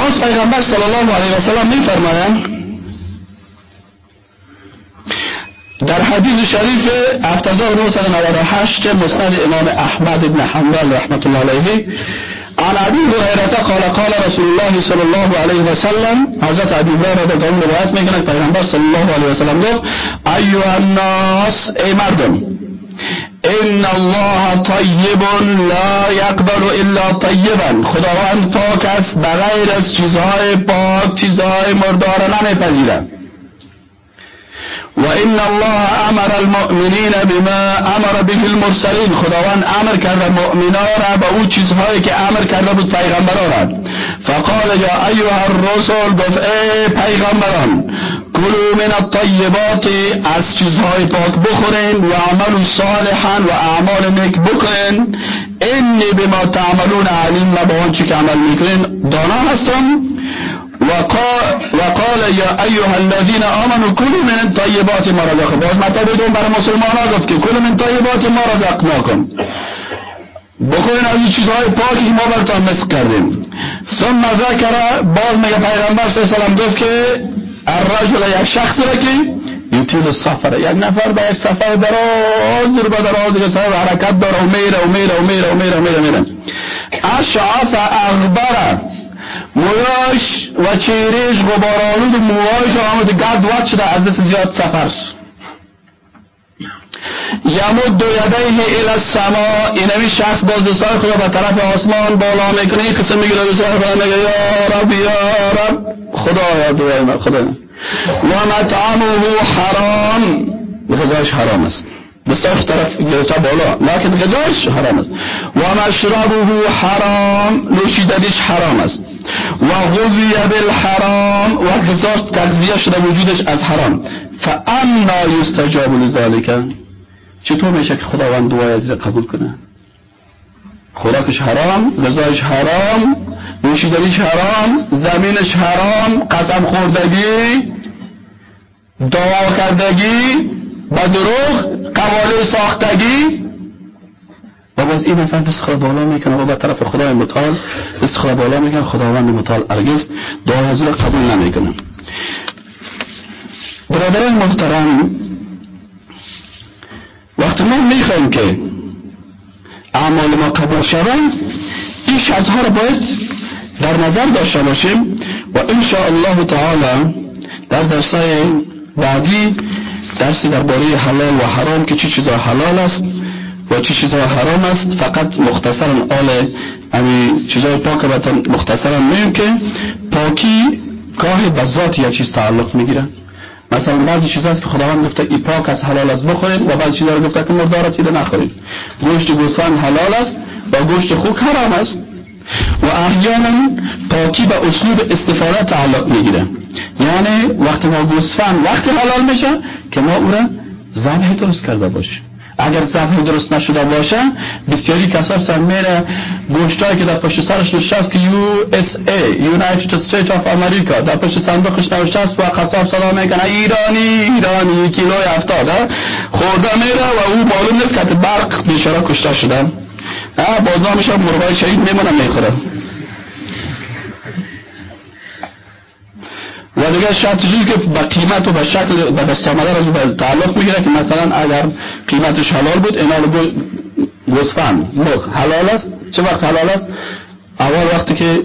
باز پیغمبر صلی الله علیه و سلم میفرمایند در حدیث شریف 7998 مسند امام احمد بن حنبل رحمت الله علیه عن ابي هريره قال قال رسول الله صلی الله علیه و سلم حضرت ابی هریره رضی الله روایت می‌کنه پیغمبر صلی الله علیه و سلم گفت ایها الناس ای مردم ان الله طیب لا یقبل الا طیبا خداوند پاک است بغیر از چیزهای پاک چیزهای مردار نمیپذیرد. و ان الله امر المؤمنین بما امر به المرسلین خداوند امر کرده مؤمنا را به او چیزهایی که امر کرده بود پیغمبران را. فقال یا ایها الرسل گفت ای پیغمبران کلو من الطیبات از چیزهای پاک بخورین و عمل صالحا و اعمال نیک بکنین. انی بما تعملون علیم و با آنچه که عمل می‌کنین دانا هستم. وقال یا ایها الذين آمنوا كلوا من الطيبات ما رزقكم باز مطلب دوم برای مسلمان ها گفت که کلوا من طیبات ما رزقناکم. بخورین از چیزهای پاکی که ما براتون مثل کردیم. ثم ذکر باز میگه پیغمبر صلی الله علیه و گفت که الرجل یک شخص را که یطیل السفر یک نفر به یک سفر دراز دور به دراز که سفر حرکت داره و میره و میره و میره و میره و میره میره. اشعث اغبره مویاش و چهرهش غبارآلود و موهایش آمده گرد وقت شده از دست زیاد سفر. یمود دو یدیه الى السما. اینمی شخص باز دستای خدا به طرف آسمان بالا می‌کنه این قسم می‌گیره دستای خدا میگه یا رب یا رب. خدا یا دوای من خدا. و مطعمه حرام. غذاش حرام است. بسیار طرف گرفته بالا. لیکن غذاش حرام است. و مشربه حرام نوشیدنیش حرام است. و غذی بالحرام و غذاش تغذیه شده وجودش از حرام. فانا یستجاب لذالک چطور میشه که خداوند دعای از قبول کنه؟ خوراکش حرام غذایش حرام نوشیدنیش حرام زمینش حرام قسم خوردگی دعا کردگی و دروغ قواله ساختگی. و باز این نفر دست بالا می‌کنه. و به طرف خدای متعال. دست بالا می‌کنه. خداوند متعال ارگز دعای حضور قبول نمی‌کنه. برادران محترم وقتی ما می‌خوایم که اعمال ما قبول شوند این شرط ها رو باید در نظر داشته باشیم و ان الله تعالی در درسای بعدی درسی درباره حلال و حرام که چه چیزا حلال است و چه چیزا حرام است. فقط مختصرا آل امی چیزای پاک بتان مختصرا میم که پاکی گاهی به ذات یک چیز تعلق می‌گیره. مثلا بعضی چیزا است که خداوند گفته ای پاک از حلال است بخورید و بعضی چیزا رو گفته که مردار است نخورید. گوشت گوسفند حلال است و گوشت خوک حرام است. و احیانا پاکی به اسلوب استفاده تعلق می‌گیره. یعنی وقتی ما گوسفند وقتی حلال میشه که ما او را ذبح درست کرده باشیم. اگر ذبح درست نشده باشه بسیاری کسا سر میره گوشتایی که در پشت سرش نشست که ای United State of America در پشت صندوقش نوشته است و قصاب صدا می‌کنه ایرانی ایرانی کیلوی هفتاد خورده میره و او معلوم نیست که برق بیشاره کشته شدن بازنامش هم مربای شهید میمونم می‌خوره. و دیگه شرط چیزی که به قیمت و به شکل به دست آمده را تعلق می‌گیره که مثلا اگر قیمتش حلال بود اینا رو گوسفند مخ حلال است. چه وقت حلال است؟ اول وقتی که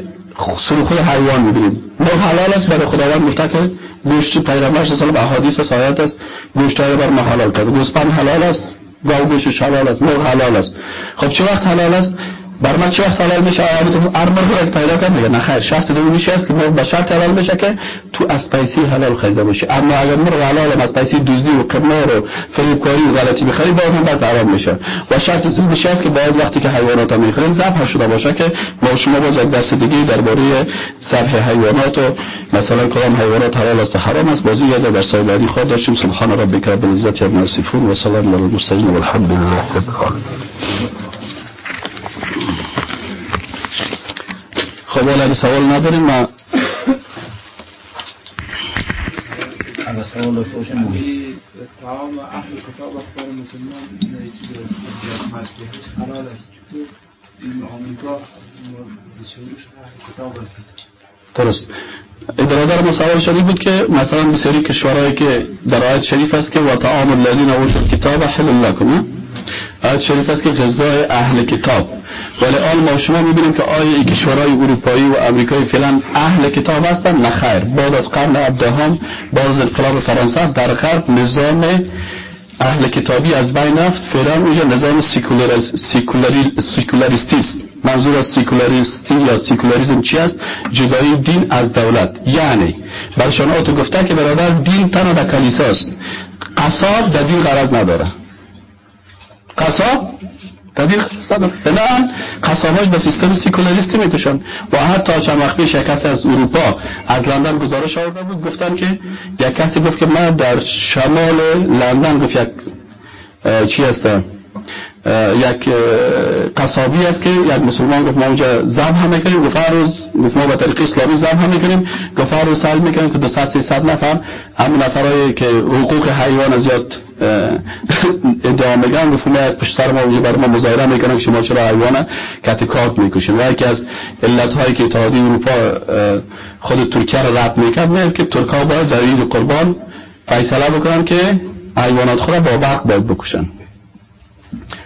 سروخه حیوان می‌گیریم مخ حلال است برای خداوند گفته که گوشت پیغمبر صلی الله علیه و حدیث ثابت است. گوشت های بر ما حلال کرد. گوسفند حلال است. گاو گوشت حلال است. مرغ حلال است. خب چه وقت حلال است؟ بر من چه وقت حلال میشه آیا مرغ رو پیدا کنم میگه نه خیر. شرط میشه است که به شرط حلال میشه که تو از پیسه‌ی حلال خریده باشه اما اگر مرغ حلال از پیسه‌ی دزدی و قمار و فریبکاری و غلطی بخری باز هم بعد حرام میشه. و شرط میشه است که باید وقتی که حیوانات رو می‌خریم ذبح شده باشه که ما شما باز یک درس دیگه درباره ذبح حیوانات و مثلا کدام حیوانات حلال است و حرام است. بازی یاد در بعدی خود داشتیم. سبحان ربک رب العزت عما یصفون و سلام علی المرسلین والحمد لله رب العالمین. خب ولی اگه سوال نداریم ما اگه سوال داشته باشیم تعام أهل کتاب أخبار مسلمان چیز است حلال است این آمریکا بسیاریش أهل کتاب است درست. برادر ما سوال شدی بود که مثلا بسیاری کشورهایی که در آیت شریف است که و تعام الذین أوتوا الکتاب حل لكم آیت شریف است که غذای اهل کتاب. ولی آن ما شما می‌بینیم که آیا کشورهای اروپایی و امریکایی فعلا اهل کتاب هستن نه خیر. بعد از قرن هم بعد از انقلاب فرانسه در غرب نظام اهل کتابی از بین رفت. فعلا اونجا نظام سیکولاریستی است. منظور از سیکولاریستی یا سیکولاریزم چی است؟ جدایی دین از دولت. یعنی برشان آتو گفته که برادر دین تنها در کلیساست قصاب در دین غرض نداره. قصاب تدیر صدر بنابراین قصاباش به سیستم سیکولاریستی می‌کشن. و حتی چند وقت پیش کسی از اروپا از لندن گزارش آورده بود گفتن که یک کسی گفت که من در شمال لندن گفت یک چی هستم؟ یک قصابی است که یک مسلمان گفت ما اونجا زب هم می‌کنیم گفت روز گفت ما به طریق اسلامی زب هم می‌کنیم گفت روز سال می‌کنیم که 200 300 نفر همون نفرایی که حقوق حیوان زیاد ادعا میگن گفت ما از پشت سر ما اونجا برای ما مظاهره می‌کنن که شما چرا حیوان کت کارت می‌کشین. و یکی از علت هایی که اتحادیه اروپا خود ترکیه را رد می‌کرد نه که ترکا باید در این قربان فیصله بکنن که حیوانات خود با برق باید بکشن.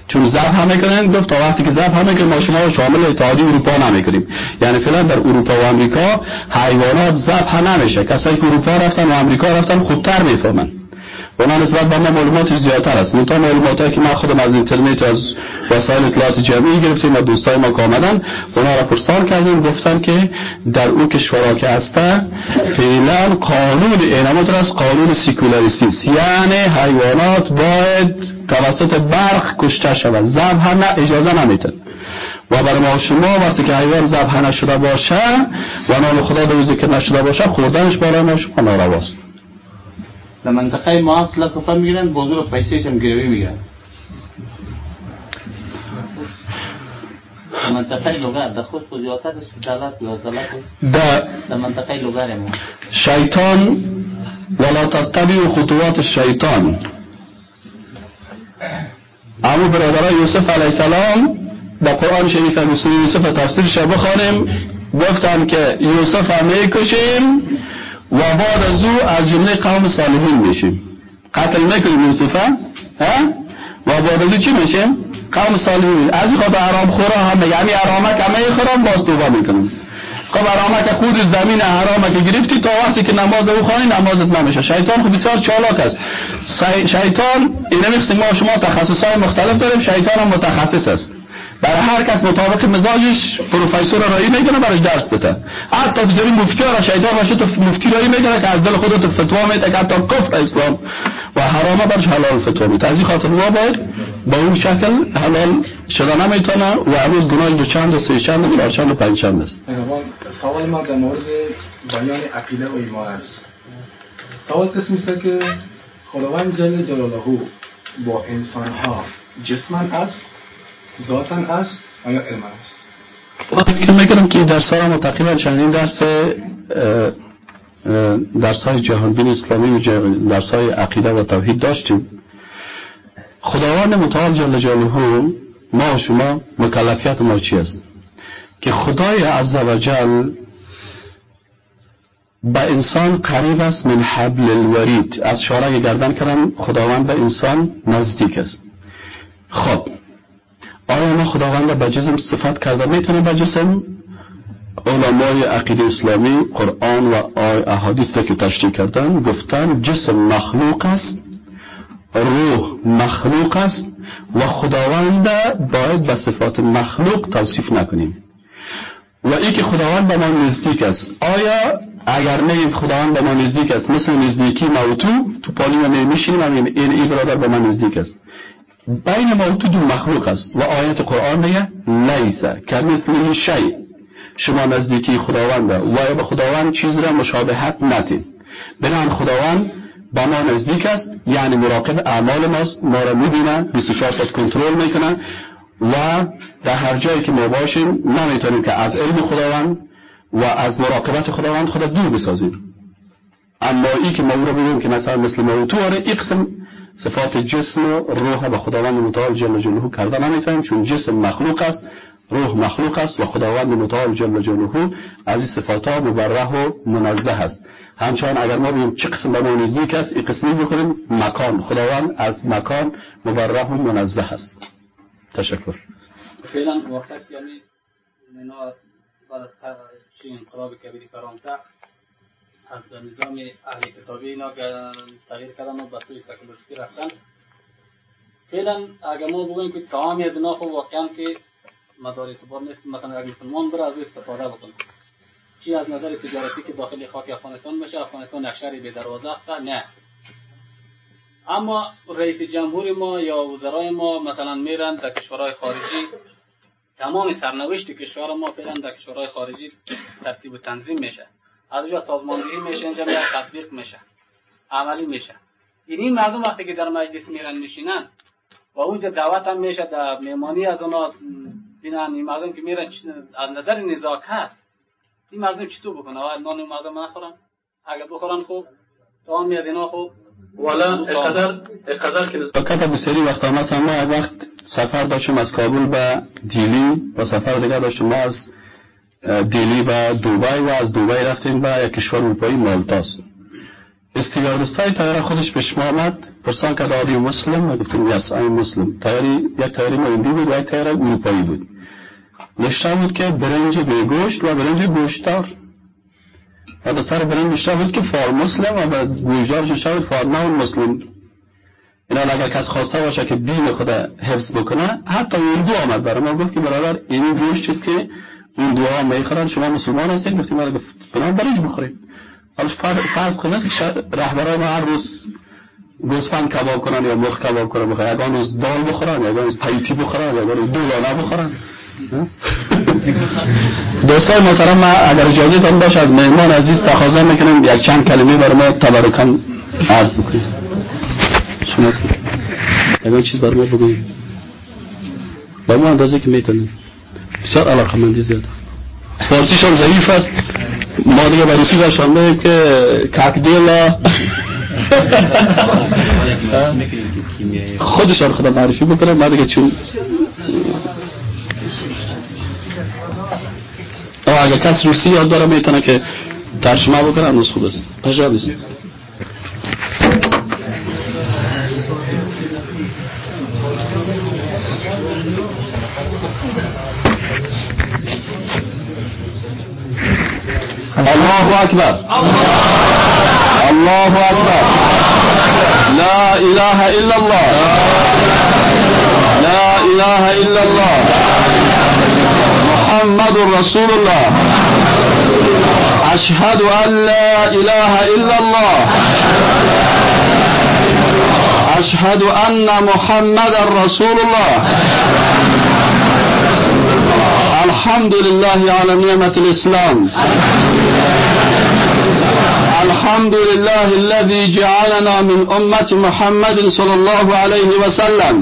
چون زب همه کنن گفت تا وقتی که زب همه کنن ما شما شامل اتحادیه اروپا نمی‌کنیم. یعنی فعلا در اروپا و امریکا حیوانات زب نمیشه. کسایی که اروپا رفتن و امریکا رفتن خوبتر می‌فهمن. اونا نسبت به ما معلوماتش زیادتر است. تا معلوماتی که ما خودم از اینترنت از وسایل اطلاعات جمعی گرفتیم و دوستای ما که آمدن اونا را پرسان کردیم گفتن که در او کشورها که هسته فعلا قانون اینما از قانون سیکولاریستی. یعنی حیوانات باید توسط برق کشته شود. ذبح نه اجازه نمیتن. و برای ما شما وقتی که حیوان ذبح نشده باشه و نام خدا دو ذکر نشده باشه خوردنش برای ما شما نارواست. در منطقه ما لکفه می‌گیرن بازو رو پیسیش هم گروی می‌گیرن. منطقه لوگر در خود دولت در منطقه لوگر ما. شیطان ولا تتبعوا خطوات الشیطان. اما برادرای یوسف علیه السلام با قرآن شریف سوره یوسف تفسیرش بخوانیم. گفتن که یوسف هم می‌کشیم و بعد از او از جمله قوم صالحین میشیم. قتل می‌کنیم یوسف ها؟ و بعد از او چی میشیم؟ قوم صالحین از خاطر حرام خورا هم یعنی حرامک همه خورم باز توبه می‌کنیم خب حرامک خود زمین حرامک گرفتی تا وقتی که نماز او خواهی نمازت نمیشه. شیطان خب بسیار چالاک است. شیطان این نمیخسیم ما شما تخصص های مختلف داریم. شیطان هم متخصص است. برای هر کس مطابق مزاجش پروفسور رایی می‌کنه براش درس بده. حتی بذاری مفتی را شیطان باشه تو مفتی رایی می‌کنه که از دل خودت فتوا میده که حتی کفر اسلام و حرامه برش حلال فتوا میده. از این خاطر ما باید با اون شکل حلال شده نمی‌تونه و امروز گناه دو چند سه چند چهار چند و پنج چند است. سوال ما در مورد بیان عقیده و ایمان است. سوال قسم که خداوند جل جلاله با انسان ها جسمن است؟ ذاتن است و یا علما است فکر می‌کنم که درس ها ما تقریبا چندین درس درس های جهانبین اسلامی و درس های عقیده و توحید داشتیم. خداوند متعال جل جلاله ما و شما مکلفیت ما چی است؟ که خدای عزوجل به انسان قریب است من حبل الورید. از شارع گردن کردن خداوند به انسان نزدیک است. خب آیا ما خداوند به جسم صفت کرده می‌تونه به جسم؟ علمای عقیده اسلامی قرآن و آی احادیث که تشریح کردن گفتن جسم مخلوق است روح مخلوق است و خداوند باید به صفات مخلوق توصیف نکنیم. و ای که خداوند به ما نزدیک است آیا اگر میگیم خداوند به ما نزدیک است مثل نزدیکی موتو تو پالی ما میشینیم این ای برادر به من نزدیک است. بین ما تو دو مخلوق است. و آیت قرآن میگه لیسه کمثله شی شما نزدیکی خداونده. و به خداوند چیز را مشابهت نتین. بنان خداوند با ما نزدیک است یعنی مراقب اعمال ماست. ما را می‌بینن 24 ساعت کنترل می‌کنن و در هر جایی که ما باشیم نمی‌تونیم که از علم خداوند و از مراقبت خداوند خدا دور بسازیم. اما ای که ما رو بگیم که مثلا مثل موتو آره ای قسم صفات جسم و روح به خداوند متعال جل جلاله کرده. نمی‌تونیم چون جسم مخلوق است روح مخلوق است و خداوند متعال جل جلاله از این صفات ها مبرح و منزه است. همچنان اگر ما بگیم چه قسم به ما نزدیک است این قسمی بکنیم مکان. خداوند از مکان مبرح و منزه است. تشکر. فعلا وقت یعنی اینا بعد چی؟ انقلاب کبیری فرانسه از نظام اهل کتابی اینا تغییر کردن و به سوی رفتن. فعلا اگر ما بگوییم که تمامی از اینا خب واقعا که مدار اعتبار نیست. مثلا اگر مسلمان بره از استفاده بکنه. چی از نظر تجارتی که داخل خاک افغانستان میشه افغانستان شهر به دروازه است؟ نه. اما رئیس جمهور ما یا وزرای ما مثلا میرن در کشورهای خارجی. تمام سرنوشت کشور ما فعلا در کشورهای خارجی ترتیب و تنظیم میشه. از اونجا سازماندهی میشه اینجا میاد تطبیق میشه. عملی میشه. این مردم وقتی که در مجلس میرن میشینن و اونجا دعوت هم میشه در میمانی از اونا بینن این مردم که میرن از نظر نزاکت این مردم چطور بکنه؟ و نان مردم نخورن. اگر بخورن خوب تمام میاد اینا خوب. والا اقدر اقدر که نزاکت بسیاری وقتا مثلا ما یک وقت سفر داشتیم از کابل به دیلی و سفر دیگه داشتیم ما از دیلی و دوبای و از دوبای رفتیم به یک کشور اروپایی مالتاست استیواردستای تایره خودش به شما آمد پرسان که داری مسلم؟ و گفتیم یس این مسلم. تایری یک تایری مهندی بود و یک تایره اروپایی بود. نشته بود که برنج به گوشت و برنج گوشتار. و در سر برنج نشته بود که فار مسلم و گوشتار نشته بود فار نون مسلم. اینا اگر کس خواسته باشه که دین خود حفظ بکنه حتی اون دو آمد برای ما. گفت که برادر این گوشت چیست که این دعا می‌خورن. شما مسلمان هستین. گفتیم ما گفت بنام برنج بخوریم حالا فرض کنید که رهبرای ما هر روز گوسفند کباب کنن یا مخ کباب کنن بخورن یگان روز دال بخورن یگان روز پیتی بخورن یگان روز دولانه بخورن. دوستان محترم ما اگر اجازه تان باشه از مهمان عزیز تقاضا می‌کنم یک چند کلمه برای ما تبرکان عرض بکنیم. شما یگان چیز برای ما بگویید. با ما اندازه که می‌تونید بسیار علاقه مندی زیاد فارسیشان ضعیف است. ما دیگه به روسی باشان بگیم که کاکدیلا. خودشان خدا معرفی بکنم. ما دیگه چون اگر کس روسی یاد داره می‌تونه که ترجمه بکنه نوز خوب است. پجاب است الله أكبر. الله أكبر. لا إله إلا الله. لا إله إلا الله. محمد رسول الله. أشهد أن لا إله إلا الله. أشهد أن محمد رسول الله. الحمد لله على نعمة الإسلام. الحمد لله الذي جعلنا من أمة محمد صلى الله عليه وسلم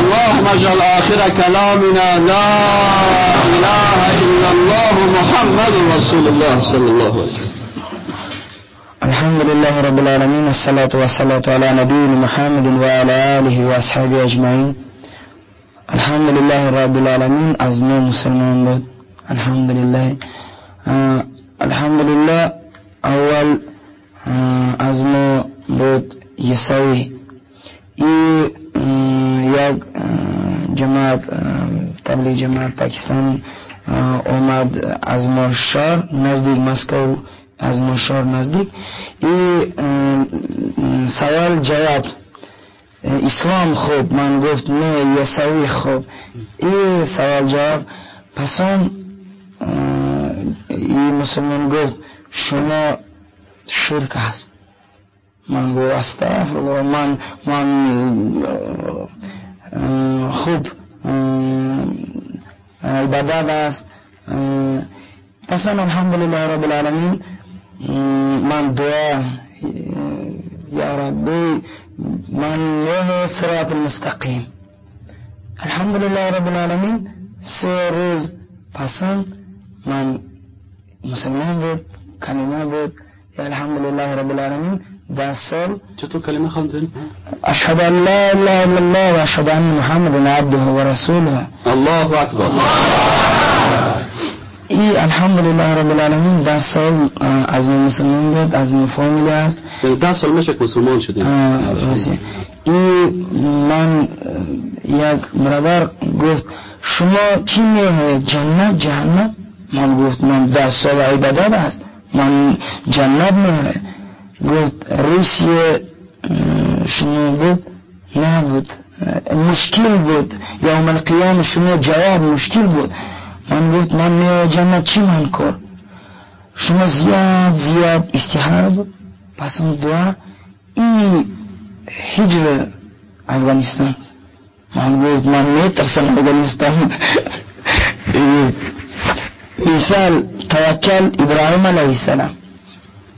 اللهم اجعل آخر كلامنا لا إله إلا الله محمد رسول الله صلى الله عليه وسلم الحمد لله رب العالمين الصلاة والصلاة على نبينا محمد وعلى آله وأصحابه أجمعين الحمد لله رب العالمين أزمو مسلمان بود الحمد لله آه الحمد لله أول آه أزمو بود يسوي ای یک جماعت تبلیغ جماعت پاکستان اومد از مارشار نزدیک مسکو از مارشار نزدیک این سوال جواب اسلام خوب من گفت نه یسوی خوب این سوال جواب پسان این مسلمان گفت شما شرک هست. من گفت استغفر من من خوب عبادت است. پس الحمدلله رب العالمین من دعا یا ربی من نه صراط المستقیم الحمدلله رب العالمین سه روز پسند من مسلمان بود کلمه بود الحمدلله رب العالمین ده سال چطور کلمه خواندین؟ أشهد أن لا إله إلا الله و أشهد أن محمد عبده و رسوله. الله اکبر ای الحمدلله رب العالمین. ده سال از من مسلمان بود از من فامیلی است. ده سال میشه مسلمان شدیم. ای من یک برادر گفت شما چی میه جنت جهنم؟ من گفت من ده سال عبادت است. من جنت میه گفت روسیه شما بود؟ نه بود مشکل بود. یوم القیام شما جواب مشکل بود. من گفت من می جنت. چی من کر شما زیاد زیاد استحار بود. پس اون دعا ای هجر افغانستان. من گفت من می ترسم افغانستان مثال توکل ابراهیم علیه السلام.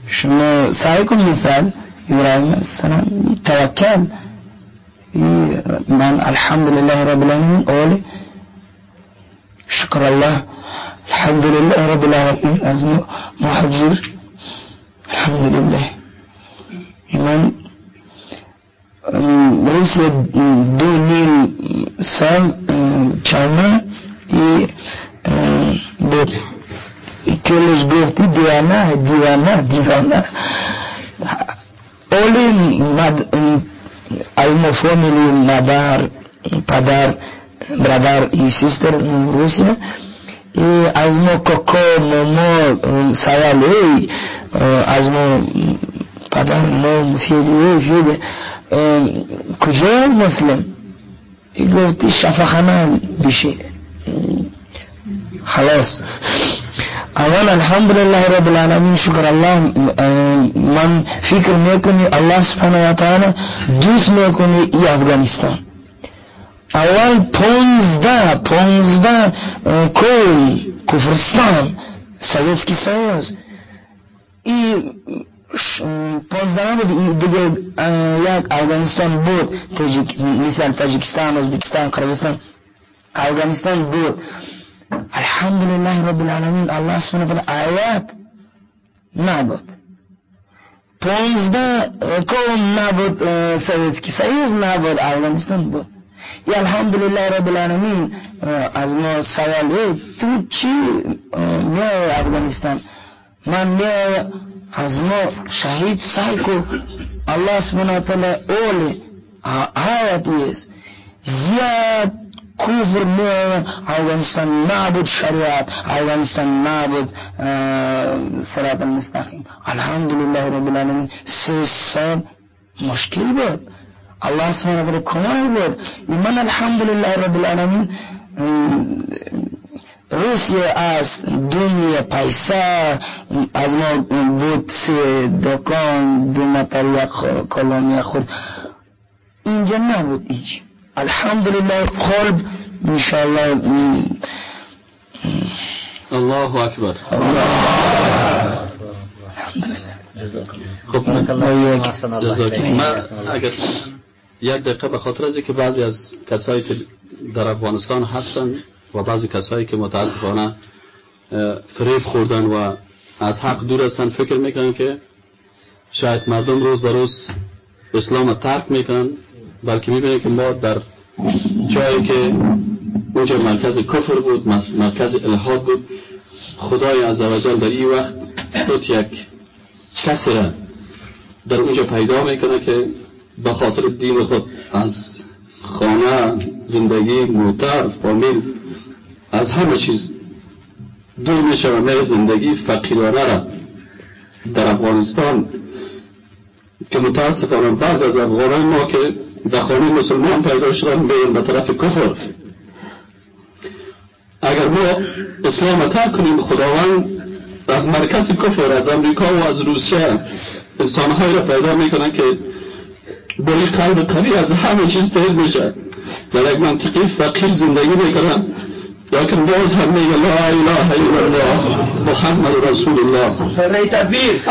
شما کن مثال ابراهیم السلام؟ توکل من الحمد لله رب العالمين. أولي شكر الله. الحمد لله رب العالمين. از محجر الحمد لله. من روسيا دو سال چالما ای بود کلش گفتی دیوانه دیوانه دیوانه اولی مد از ما فامیلی مادر پدر برادر ای سیستر روسیه ای از ما کاکا ماما سوال ای از ما پدر ما فیلی فیلی خلاص. اولا الحمد لله رب العالمين شكر الله آه، من فكر ميكوني الله سبحانه و تعالی دوست میکنی ای افغانستان. اول پونزده پونزده آه، کل کفرستان советский союз и поздравил دیگه آه، یک افغانستان بود مثل تاجیکستان ازبکستان قرغزستان افغانستان بود. الحمدلله رب العالمین الله سبحانه و آیات نبود پونزده قوم نبود سویتسکی سیوز نبود افغانستان بود یا الحمدلله رب العالمین از ما سوال تو چی میای افغانستان من میای از ما شهید سعی کو الله سبحانه و تعالی اول کفر میای افغانستان نابود شریعت افغانستان نابود صراط المستقیم. الحمدلله رب العالمین سه سال مشکل بود. الله سبحانه وتعالى کمال بود. من الحمدلله رب العالمین روسیه از دنیا پیسه از ما بود سه دکان دو متر یک خود. اینجا نبود ایچ الحمدلله قلب انشاءالله الله اکبر خب من اگر یک دقیقه به خاطر از که بعضی از کسایی که در افغانستان هستن و بعضی کسایی که متاسفانه فریب خوردن و از حق دور هستن فکر می‌کنن که شاید مردم روز به روز اسلام ترک می‌کنن بلکه می‌بینه که ما در جایی که اونجا مرکز کفر بود مرکز الهاد بود خدای عزوجل در این وقت خود یک کسی را در اونجا پیدا می‌کنه که به خاطر دین خود از خانه زندگی موتر فامیل از همه چیز دور میشه و زندگی فقیرانه را در افغانستان که متاسفانه بعض از افغانان ما که در خانه مسلمان پیدا شدن میرن به طرف کفر. اگر ما اسلام ترک کنیم خداوند از مرکز کفر از امریکا و از روسیه انسانهایی را پیدا می‌کنن که با قلب قوی از همه چیز تهر میشه. در یک منطقه فقیر زندگی می‌کنن. لكن هم میگه لا إله إلا الله محمد رسول الله. تکبیر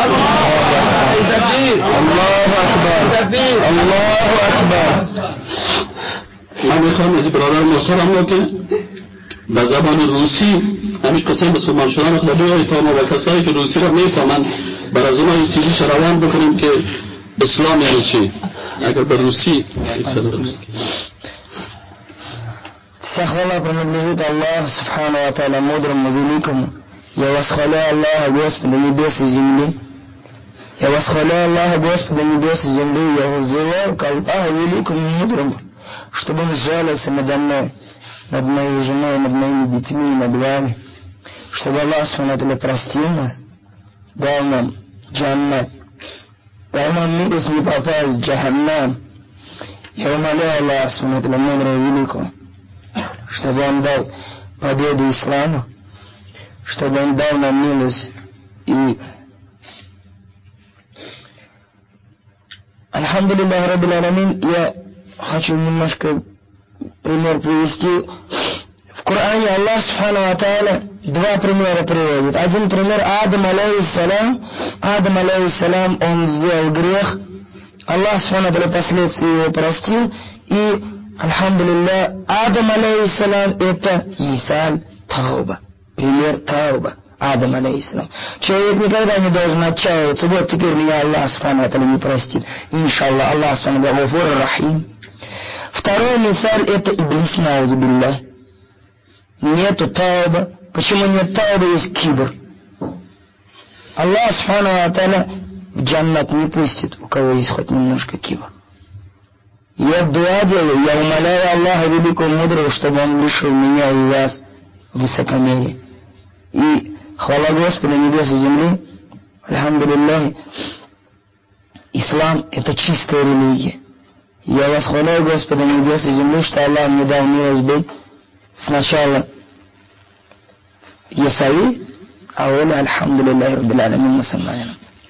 الله اکبر الله اکبر من از برادر محترم که به زبان روسی همین قصه مسلمان شدن خدا بیایی تا ما و کسایی که روسی را میفهمن بر از اونها سیدیش روان بکنیم که اسلام یعنی چی؟ اگر به روسی Вся хвала принадлежит Аллаху Субхану Ва Та'аля, мудрому, великому. Я восхваляю Аллаха, Господа небес и земли. Я восхваляю Аллаха, Господа небес и земли. Я вызываю к Аллаху великому и мудрому, чтобы он сжалился надо мной, над моей женой, над моими детьми, над вами. Чтобы Аллах Субхану простил нас, дал нам джаннат, дал нам милость не попасть в джаханнам. Я умоляю Аллаха Субхану мудрого и великого, чтобы Он дал победу исламу, чтобы Он дал нам милость и Альхамдулиллах Раббил Аламин, я хочу немножко пример привести. В Коране Аллах Субхану Ва Тааля два примера приводит. Один пример Адам алейхиссалам. Адам алейхиссалам, он сделал грех. Аллах Субхану Ва последствия его простил. И Альхамдулилля, Адам алейхиссалам это мисаль тауба, пример тауба. Адам алейхиссалам. Человек никогда не должен отчаиваться. Вот теперь меня Аллах Субхану не простит. Иншаллах, Аллах Субхану Гафур Рахим. Второй мисаль это Иблис Наузубилля. Нету тауба. Почему нет тауба, есть кибр. Аллах Субхану в джаннат не пустит, у кого есть хоть немножко кибр. Я дуа делаю, я умоляю Аллаха Великого Мудрого, чтобы Он лишил меня и вас высокомерия. И хвала Господа небес и земли, Альхамдулиллах, ислам – это чистая религия. Я вас восхваляю Господа небес и земли, что Аллах мне дал милость быть сначала Ясави, а он, Альхамдулиллах, Раббил Алямин,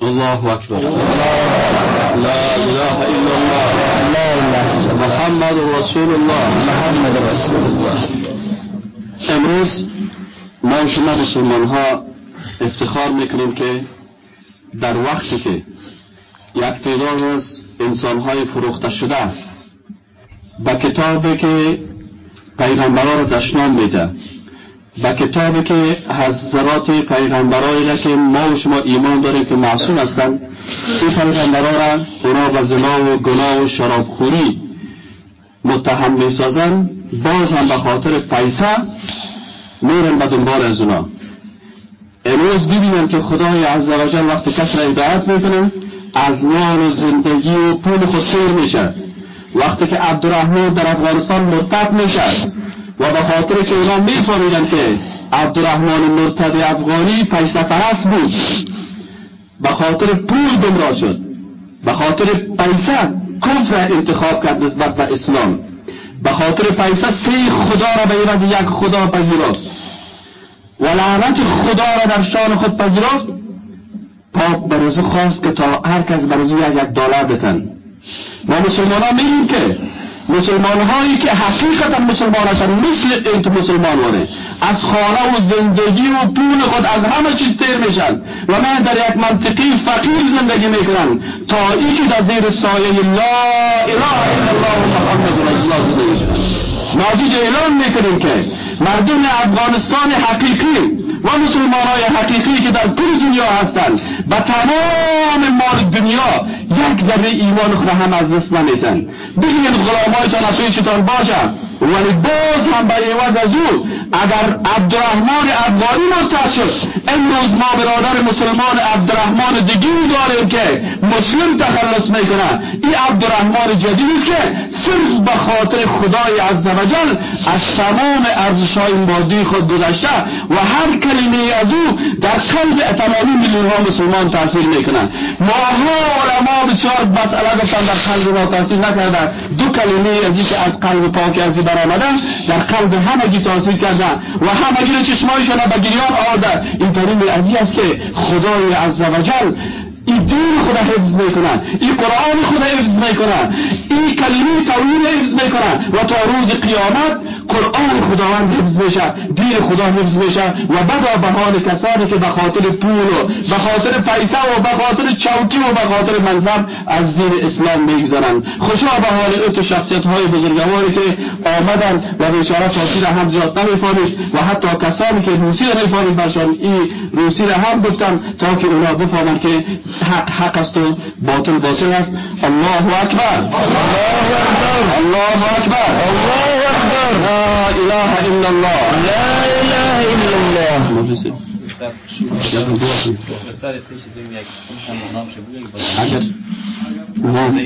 Аллаху Акбар. Ла Илляха Илля محمد رسول الله محمد رسول الله امروز ما شما مسلمان ها افتخار می‌کنیم که در وقتی که یک تعداد از انسان های فروخته شده به کتابی که پیغمبران را دشنام میده به کتابی که حضرات پیغمبرایی را که ما و شما ایمان داریم که معصوم هستند این پیغمبران را اونا به زنا و گناه و شرابخوری متهم می‌سازن باز هم به خاطر پیسه میرن به دنبال از اونا. امروز ببینن که خدای عزوجل وقتی کس را اطاعت می‌کنن از مال و زندگی و پول خود سیر میشه وقتی که عبدالرحمن در افغانستان مرتد میشه و به خاطر که اونا میفهمیدن که عبدالرحمن مرتد افغانی پیسه پرست بود به خاطر پول گمراه شد به خاطر پیسه کفر انتخاب کرد نسبت به اسلام. به خاطر پیسه سه خدا را به عوض یک خدا پذیرفت. و لعنت خدا را در شان خود پذیرفت. پاپ برازو خواست که تا هر کس برازو یک یک دلار بتن. ما مسلمان ها میگیم که مسلمان هایی که حقیقتا مسلمان هستن مثل این تو مسلمان واره از خانه و زندگی و پول خود از همه چیز تیر میشن. و من در یک منطقی فقیر زندگی می‌کنن تا ای که در زیر سایه لا اله الا الله محمد رسول الله زندگی ناجی اعلان می‌کنیم که مردم افغانستان حقیقی و مسلمان های حقیقی که در کل دنیا هستند و تمام مال دنیا یک ذره ایمان خود هم از دست نمیتن. بگین غلامایتان از پیشتان باشه؟ ولی باز هم به عوض از او اگر عبدالرحمن افغانی مرتد شد امروز ما برادر مسلمان عبدالرحمن دیگی داریم که مسلم تخلص می‌کنه. این عبدالرحمن جدید است که صرف به خاطر خدای عزوجل از تمام ارزش های مادی خود گذشته و هر کلمه از او در قلب تمامی میلیون ها مسلمان تاثیر می‌کنه. ماها علما بسیار مسئله گفتن در قلب ما تاثیر نکرده. دو کلمه از که از قلب پاک ازی برآمدن در قلب همگی تاثیر کرده و همگی را چشمایشان به گریان آورده. این طریق ازی است که خدای عزوجل این دین خدا حفظ می‌کنن این قرآن خدا حفظ می‌کنن این کلمه توحید حفظ می‌کنن و تا روز قیامت قرآن خداوند حفظ میشه دین خدا حفظ میشه و بدا به حال کسانی که به خاطر پول و به خاطر پیسه و به خاطر چوکی و به خاطر منصب از دین اسلام میگذرن. خوشا به حال اوت شخصیت های بزرگواری که آمدن و بیچاره فارسی را هم زیاد نمی‌فهمید و حتی کسانی که روسی را نمی‌فهمید برشان این روسی را هم گفتم تا که اونا بفهمن که حق حق است و باطل باطل است الله اکبر الله اکبر الله اکبر لا اله الا الله لا اله الا الله اگر نام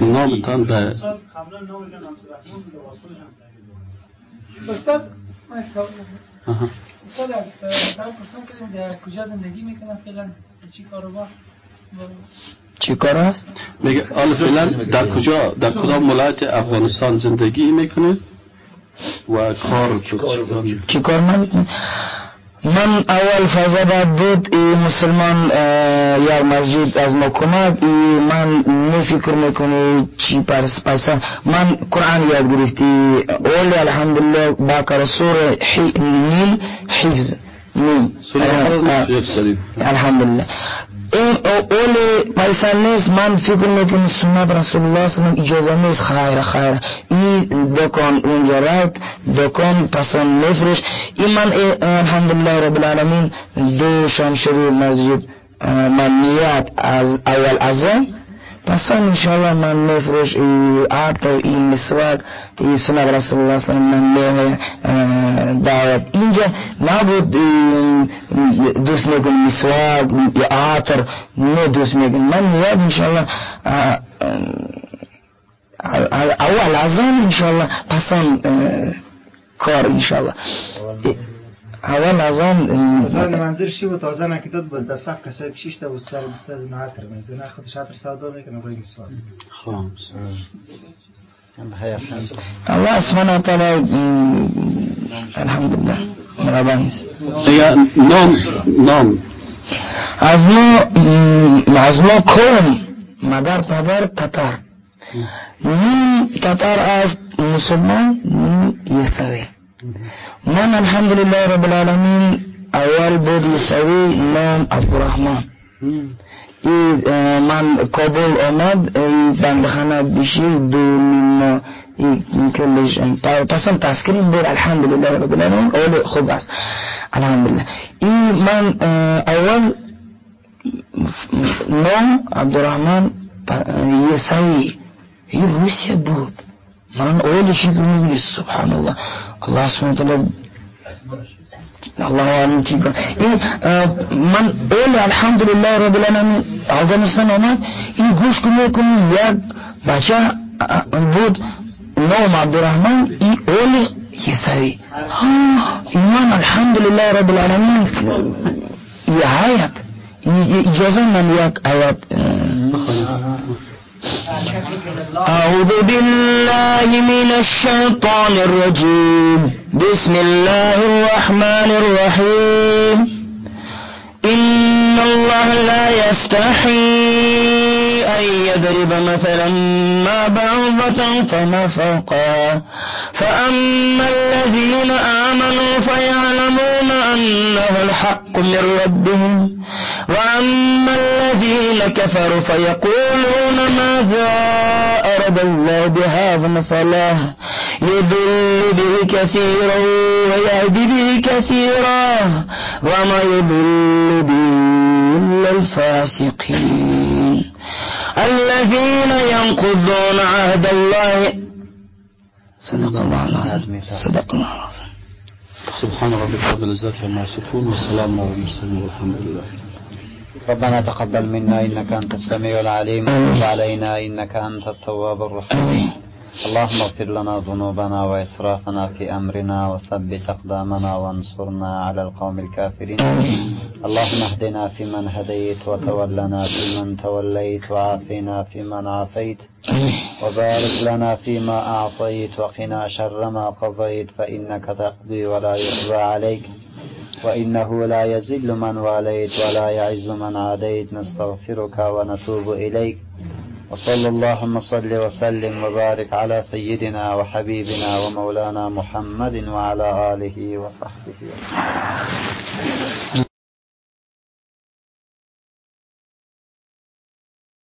نامتان به استاد استاد در پرسان کردیم در کجا زندگی می‌کنن فعلا چی کاروبار چی کار است؟ میگه حالا فعلا در کجا؟ در کدام ولایت افغانستان زندگی می‌کنه؟ و کار چی کار من؟ من اول فضاباد بود ای مسلمان یک مسجد از ما کمک ای من نفکر می‌کنی چی پرس پس من قرآن یاد گرفتی. اولی الحمدلله باکر سور نیل حفظ. نیل. الحمدلله. اول پیسه نیست من فکر میکنم سنت رسول الله صلی اجازه نیست. خیر خیر. این دکان اونجا رفت دکان پسند میفروش. این من الحمدلله رب العالمین دو شمشری مسجد من نیت از اول ازم پس انشاءالله من میفروش حتی این مسواک این سنت رسول الله صلی الله علیه دعوت. اینجا نبود دوست میکن مسواک یا عطر. نه دوست میکن من نیاد انشاءالله اول ازم انشاءالله پسان کار انشاءالله. اول از آن زن منظر شی و تازه نکتاد بود. در صف کسای پیشش تا بود سر بستاد نه عطر می‌زنه خودش عطر سودا می‌کنه روی مسواک خامس الله سبحانه وتعالى الحمد لله مهربان است. نام نام. از ما از ما کم مادر پدر تتار نیم تتار است مسلمان نیم یسوی. من الحمد لله رب العالمين أول بود يساوي نوم عبد الرحمن. إيه، آه، من قبل آمد بند بندخانه بشی دو نیما کلش پس هم تذکری بود الحمدلله رب العالمين اول خوب است. الحمدلله. این من آه، اول نوم عبدالرحمن آه، یه يسوي هي روسيا بود. من اولش میگه سبحان الله الله سبحانه وتعالی الله عالم چی کن این اه، من اول الحمدلله رب العالمین افغانستان آمد این گوش کنه کنه یک بچه اه، بود نام عبدالرحمن این اول یسوی این من الحمدلله رب العالمین أعوذ بالله من الشيطان الرجيم. بسم الله الرحمن الرحيم. إن الله لا يستحي أن يضرب مثلا ما بعوضة فما فوقها فأما الذين آمنوا فيعلمون أنه الحق من ربهم. وأما الذين كفروا فيقولون ماذا أراد الله بهذا مثلا. يضل به كثيرا ويهدي به كثيرا. وما يضل به إلا الفاسقين. الذين ينقضون عهد الله. صدق الله العظيم. صدق الله العظيم. سبحان ربك رب العزة عما يصفون وسلام على المرسلين والحمد لله. ربنا تقبل منا إنك أنت السميع العليم. وتب علينا إنك أنت التواب الرحيم. اللهم اغفر لنا ذنوبنا وإسرافنا في أمرنا وثبت أقدامنا وانصرنا على القوم الكافرين. اللهم اهدنا فيمن هديت وتولنا فيمن توليت وعافنا فيمن عافيت. وبارك لنا فيما أعطيت وقنا شر ما قضيت فإنك تقضي ولا يقضى عليك. وإنه لا يزل من واليت ولا يعز من عاديت. نستغفرك ونتوب إليك. وصلى اللهم صل وسلم وبارك على سيدنا وحبيبنا ومولانا محمد وعلى آله وصحبه